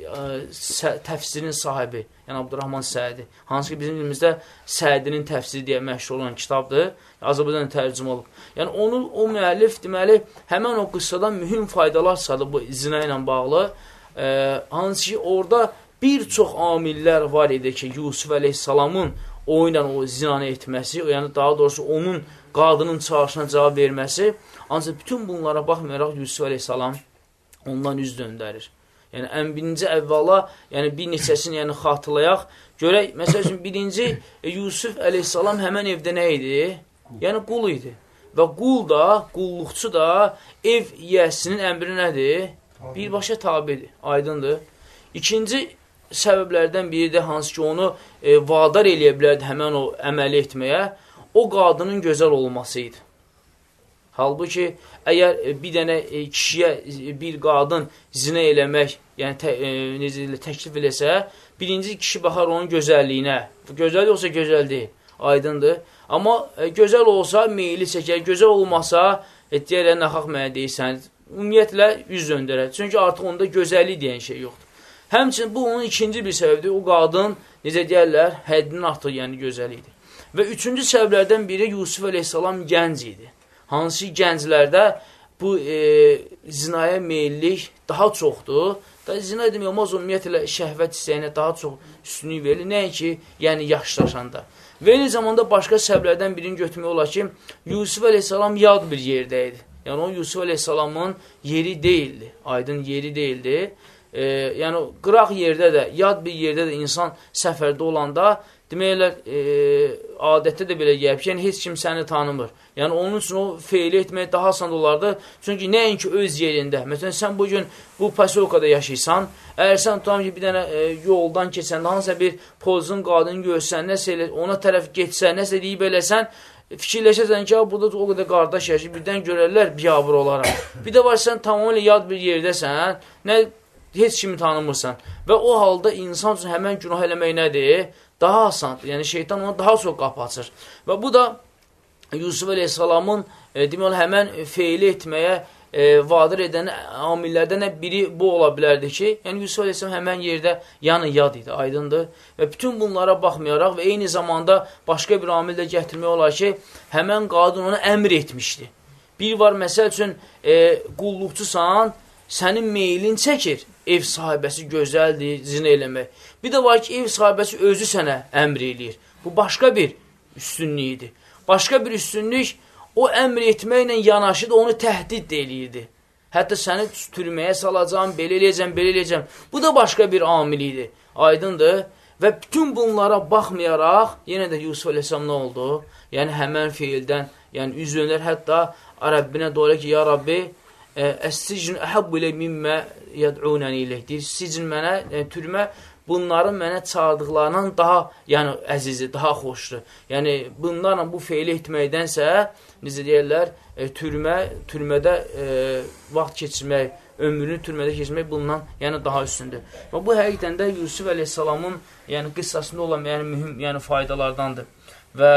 ə, təfsirin sahibi, yəni Abdurrahman Sədi, hansı ki bizim dilimizdə Sədinin təfsiri deyə məşhur olan kitabdır, Azərbaycan tərcümə olub. Yəni onu o müəllif deməli həmin o qıssadan mühüm faydalar çıxardı bu zina ilə bağlı. Ə, hansı ki orada bir çox amillər var idi ki, Yusuf əleyhissalamın o ilə o zinanı etməsi, yəni daha doğrusu onun qadının çağırışına cavab verməsi, ancaq bütün bunlara baxmayaraq Yusuf əleyhissalam ondan üz döndərir. Yəni, ən birinci əvvəla, yəni bir neçəsini yəni, xatırlayaq. Görək, məsəl üçün, birinci e, Yusuf əleyhissalam həmən evdə nə idi? Yəni, qul idi. Və qul da, qulluqçu da ev yiyəsinin əmri nədir? Birbaşa tabidir, aydındır. İkinci səbəblərdən biri də hansı ki, onu e, vadar eləyə bilərdi həmən o əməli etməyə, o qadının gözəl olması idi. Halbuki, əgər e, bir dənə e, kişiyə e, bir qadın zinə eləmək, yəni tə, necə elə, təklif eləsə, birinci kişi baxar onun gözəlliyinə. Gözəl olsa gözəl deyil, aydındır. Amma gözəl olsa meyli çəkər, gözəl olmasa, deyərək, naxaq mənə deyirsən, ümumiyyətlə yüz döndərər. Çünki artıq onda gözəllik deyən şey yoxdur. Həmçinin bu onun ikinci bir səbəbdir. O qadın, necə deyərlər, həddinin artıq yəni gözəl idi. Və üçüncü səbəblərdən biri Yusuf əleyhissalam gənc idi hansı gənclərdə bu e, zinaya meyillik daha çoxdur. Da zina demək olmaz, ümumiyyətlə şəhvət istəyinə daha çox üstünlük verilir. Nəinki, yəni yaşlaşanda. Və eyni zamanda başqa səbəblərdən birini götürmək olar ki, Yusuf əleyhissalam yad bir yerdə idi. Yəni o Yusuf əleyhissalamın yeri deyildi, aydın yeri deyildi. E, yəni qıraq yerdə də, yad bir yerdə də insan səfərdə olanda deməklər, e, adətdə də belə gəlib ki, yəni heç kim səni tanımır. Yəni, onun üçün o feyli etmək daha asan olardı. Çünki nəinki öz yerində. Məsələn, sən bugün bu pasolkada yaşaysan, əgər sən tutam ki, bir dənə e, yoldan keçəndə, hansısa bir pozun qadını görsən, nəsə elə, ona tərəf geçsən, nəsə deyib eləsən, fikirləşəsən ki, burada o qədər qardaş yaşayır, birdən görərlər, biyabır olaraq. Bir də var, sən tamamilə yad bir yerdəsən, nə heç kimi tanımırsan. Və o halda insan üçün həmən günah eləmək nədir? daha asandır. Yəni, şeytan ona daha çox qapı açır. Və bu da Yusuf Aleyhisselamın e, demək həmən feili etməyə e, vadir edən amillərdən biri bu ola bilərdi ki, yəni Yusuf Aleyhisselam həmən yerdə yanı yad idi, aydındır. Və bütün bunlara baxmayaraq və eyni zamanda başqa bir amil də gətirmək olar ki, həmən qadın ona əmr etmişdi. Bir var, məsəl üçün, e, qulluqçusan, sənin meylin çəkir, ev sahibəsi gözəldir, zina eləmək. Bir də var ki, ev sahibəsi özü sənə əmr eləyir. Bu başqa bir üstünlüyüdür. Başqa bir üstünlük o əmr etməklə yanaşı da onu təhdid eləyirdi. Hətta səni türməyə salacam, belə eləyəcəm, belə eləyəcəm. Bu da başqa bir amil idi. Aydındır. Və bütün bunlara baxmayaraq, yenə də Yusuf Aleyhisselam nə oldu? Yəni, həmən fiildən, yəni üz dönər, hətta Rəbbinə dolayı ki, ya Rabbi, Əs-sicn əhəbbu ilə mimmə yəd'unəni ilə. Deyir, sicn mənə, yəni, türmə bunların mənə çağırdıqlarından daha yəni, əzizdir, daha xoşdur. Yəni, bunlarla bu feili etməkdənsə, necə deyərlər, e, türmə, türmədə e, vaxt keçirmək, ömrünü türmədə keçirmək bundan yəni, daha üstündür. Və bu həqiqdən də Yusuf əleyhissalamın yəni, qıssasında olan yəni, mühüm yəni, faydalardandır. Və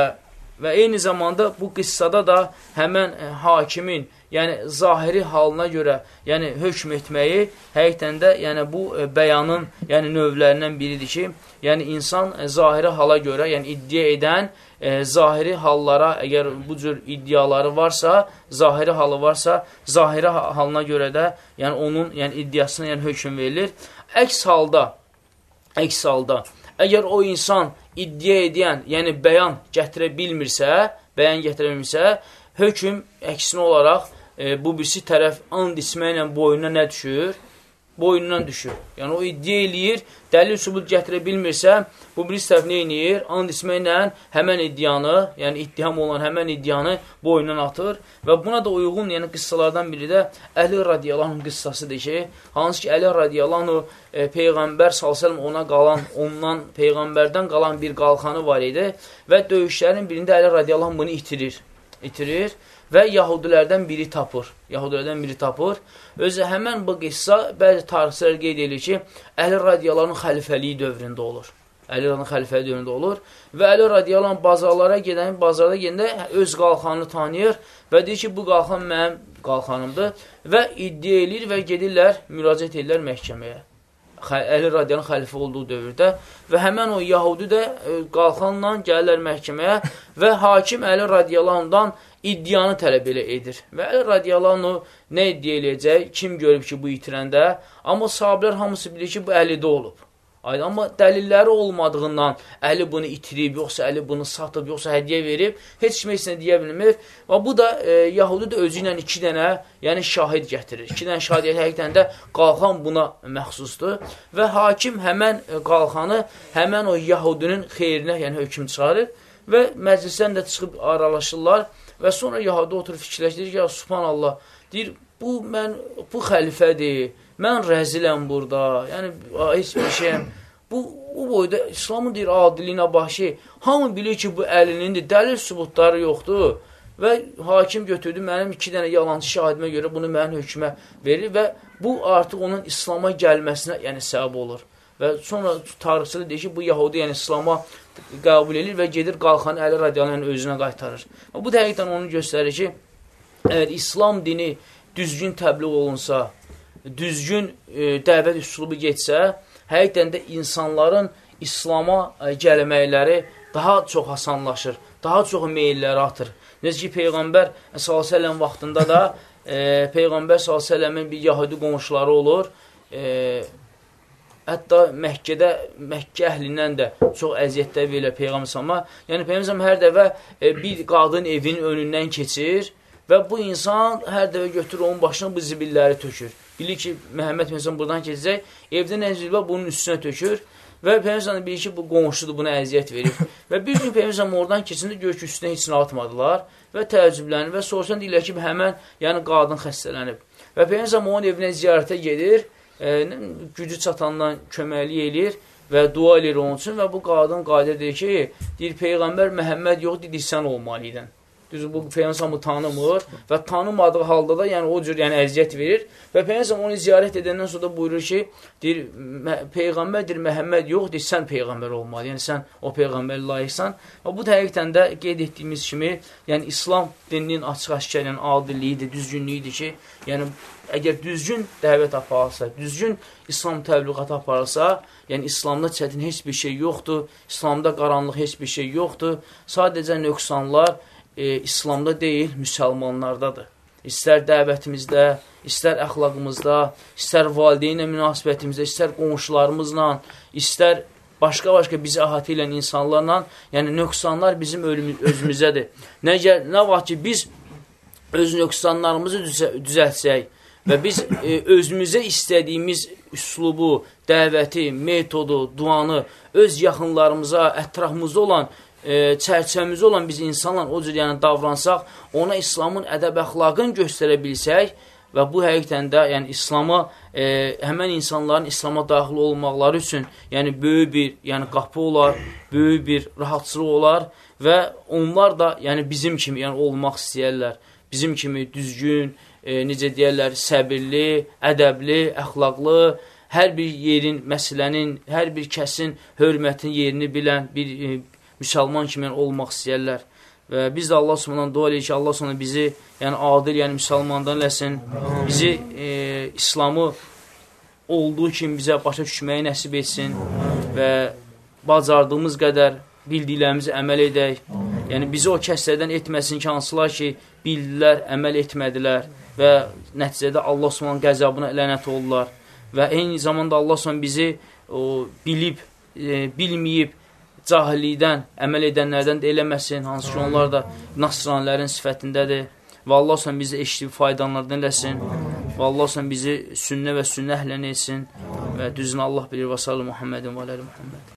Və eyni zamanda bu qıssada da həmən e, hakimin, yəni zahiri halına görə, yəni hökm etməyi həqiqətən də yəni bu e, bəyanın yəni növlərindən biridir ki, yəni insan e, zahiri hala görə, yəni iddia edən ə, zahiri hallara, əgər bu cür iddiaları varsa, zahiri halı varsa, zahiri halına görə də yəni onun yəni iddiasına yəni hökm verilir. Əks halda, əks halda Əgər o insan iddia edən, yəni bəyan gətirə bilmirsə, bəyan gətirə bilmirsə, hökm əksinə olaraq e, bu birisi tərəf and isməklə boynuna nə düşür? Boynundan düşür. Yəni, o iddia eləyir, dəlil sübut gətirə bilmirsə, bu birisi tərəf nə eləyir? And isməklə həmən iddianı, yəni ittiham olan həmən iddianı boynundan atır və buna da uyğun, yəni qıssalardan biri də Əli radiyalanın qıssasıdır ki, hansı ki, Əli radiyalanı e, Peyğəmbər s.ə.v ona qalan, ondan Peyğəmbərdən qalan bir qalxanı var idi və döyüşlərin birində Əli radiyalan bunu itirir. İtirir və yahudilərdən biri tapır. Yahudilərdən biri tapır. Özü həmən bu qissa bəzi tarixçilər qeyd edir ki, Əli radiyaların xəlifəliyi dövründə olur. Əli radiyaların xəlifəliyi dövründə olur və Əli radiyaların bazarlara gedən, bazarda gedəndə öz qalxanını tanıyır və deyir ki, bu qalxan mənim qalxanımdır və iddia eləyir və gedirlər, müraciət edirlər məhkəməyə. Əli radiyanın xəlifə olduğu dövrdə və həmən o Yahudi də e, qalxanla gəlirlər məhkəməyə və hakim Əli radiyalandan iddianı tələb elə edir. Və Əli radiyalanu nə iddia eləyəcək? Kim görüb ki, bu itirəndə? Amma sahabilər hamısı bilir ki, bu Əlidə olub. Aydın, amma dəlilləri olmadığından Əli bunu itirib, yoxsa Əli bunu satıb, yoxsa hədiyyə verib, heç kim heç nə deyə bilmir. Və bu da e, Yahudi də özü ilə iki dənə, yəni şahid gətirir. İki dənə şahid həqiqətən də qalxan buna məxsusdur. Və hakim həmən e, qalxanı, həmən o Yahudinin xeyrinə, yəni hökm çıxarır və məclisdən də çıxıb aralaşırlar və sonra Yahudi oturub fikirləşdirir ki, ya subhanallah, deyir, bu mən, bu xəlifədir, mən rəziləm burada, yəni heç bir şeyəm. Bu, bu boyda İslamın deyir adiliyinə başı, hamı bilir ki, bu əlinindir, dəlil sübutları yoxdur və hakim götürdü mənim iki dənə yalancı şahidimə görə bunu mənim hökmə verir və bu artıq onun İslama gəlməsinə yəni səbəb olur. Və sonra tarixçilə deyir ki, bu Yahudi yəni İslama qəbul edir və gedir qalxanı Əli radiyanın özünə qaytarır. Bu da həqiqdən onu göstərir ki, əgər İslam dini düzgün təbliğ olunsa, düzgün e, dəvət üslubu getsə, həqiqdən də insanların İslama e, gəlməkləri daha çox asanlaşır, daha çox meyilləri atır. Necə ki, Peyğəmbər s.ə.v vaxtında da e, Peyğəmbər s.ə.v-in bir yahudi qonşuları olur. E, hətta Məkkədə, Məkkə əhlindən də çox əziyyətlər verilir Peyğəmbər s.ə.və. Yəni, Peyğəmbər hər dəfə e, bir qadın evinin önündən keçir və bu insan hər dəfə götürür onun başına bu zibilləri tökür bilir ki, Məhəmməd Peyğəmbər buradan keçəcək, evdə nə zilbə bunun üstünə tökür və Peyğəmbər bilir ki, bu qonşudur, buna əziyyət verir. [LAUGHS] və bir gün Peyğəmbər oradan keçində gör ki, üstünə heç nə atmadılar və təəccüblənir və soruşan deyirlər ki, həmən yəni qadın xəstələnib. Və Peyğəmbər onun evinə ziyarətə gedir, e, gücü çatandan köməklik eləyir və dua eləyir onun üçün və bu qadın qadir deyir ki, deyir Peyğəmbər Məhəmməd yox, deyir sən olmalıydın. Düzdür, bu Peyğəmbər tanımır və tanımadığı halda da yəni o cür yəni əziyyət verir və Peyğəmbər onu ziyarət edəndən sonra da buyurur ki, deyir Peyğəmbərdir Məhəmməd yox, deyir sən peyğəmbər olmalı. Yəni sən o peyğəmbər layiqsən. Və bu həqiqətən də qeyd etdiyimiz kimi, yəni İslam dininin açıq-aşkar yəni adilliyidir, düzgünlüyüdür ki, yəni əgər düzgün dəvət aparılsa, düzgün İslam təbliğatı aparılsa, yəni İslamda çətin heç bir şey yoxdur, İslamda qaranlıq heç bir şey yoxdur. Sadəcə nöqsanlar e, İslamda deyil, müsəlmanlardadır. İstər dəvətimizdə, istər əxlaqımızda, istər valideynlə münasibətimizdə, istər qonşularımızla, istər başqa-başqa bizi əhatə edən insanlarla, yəni nöqsanlar bizim özümüzədir. Nə, nə vaxt ki, biz öz nöqsanlarımızı düzə düzəltsək və biz e, özümüzə istədiyimiz üslubu, dəvəti, metodu, duanı öz yaxınlarımıza, ətrafımızda olan e, çərçəmizə olan biz insanla o cür yəni davransaq, ona İslamın ədəb əxlaqını göstərə bilsək və bu həqiqətən də yəni İslama e, həmən insanların İslama daxil olmaqları üçün yəni böyük bir yəni qapı olar, böyük bir rahatçılıq olar və onlar da yəni bizim kimi yəni olmaq istəyərlər. Bizim kimi düzgün, e, necə deyərlər, səbirli, ədəbli, əxlaqlı, hər bir yerin, məsələnin, hər bir kəsin hörmətin yerini bilən bir e, müsəlman kimi yəni, olmaq istəyərlər. Və biz də Allah Subhanahu dua eləyir ki, Allah Subhanahu bizi, yəni adil, yəni müsəlmandan eləsin. Bizi e, İslamı olduğu kimi bizə başa düşməyi nəsib etsin və bacardığımız qədər bildiklərimizi əməl edək. Yəni bizi o kəslərdən etməsin ki, hansılar ki, bildilər, əməl etmədilər və nəticədə Allah Subhanahu qəzabına lənət oldular. Və eyni zamanda Allah Subhanahu bizi o, bilib, e, bilməyib, cahillikdən əməl edənlərdən də eləməsin, hansı ki onlar da nasranlərin sifətindədir. Və Allah sən bizi eşitib faydanlardan eləsin. Və Allah sən bizi sünnə və sünnə əhlən etsin. Və düzünü Allah bilir və sallı Muhammedin və aləli Muhammed.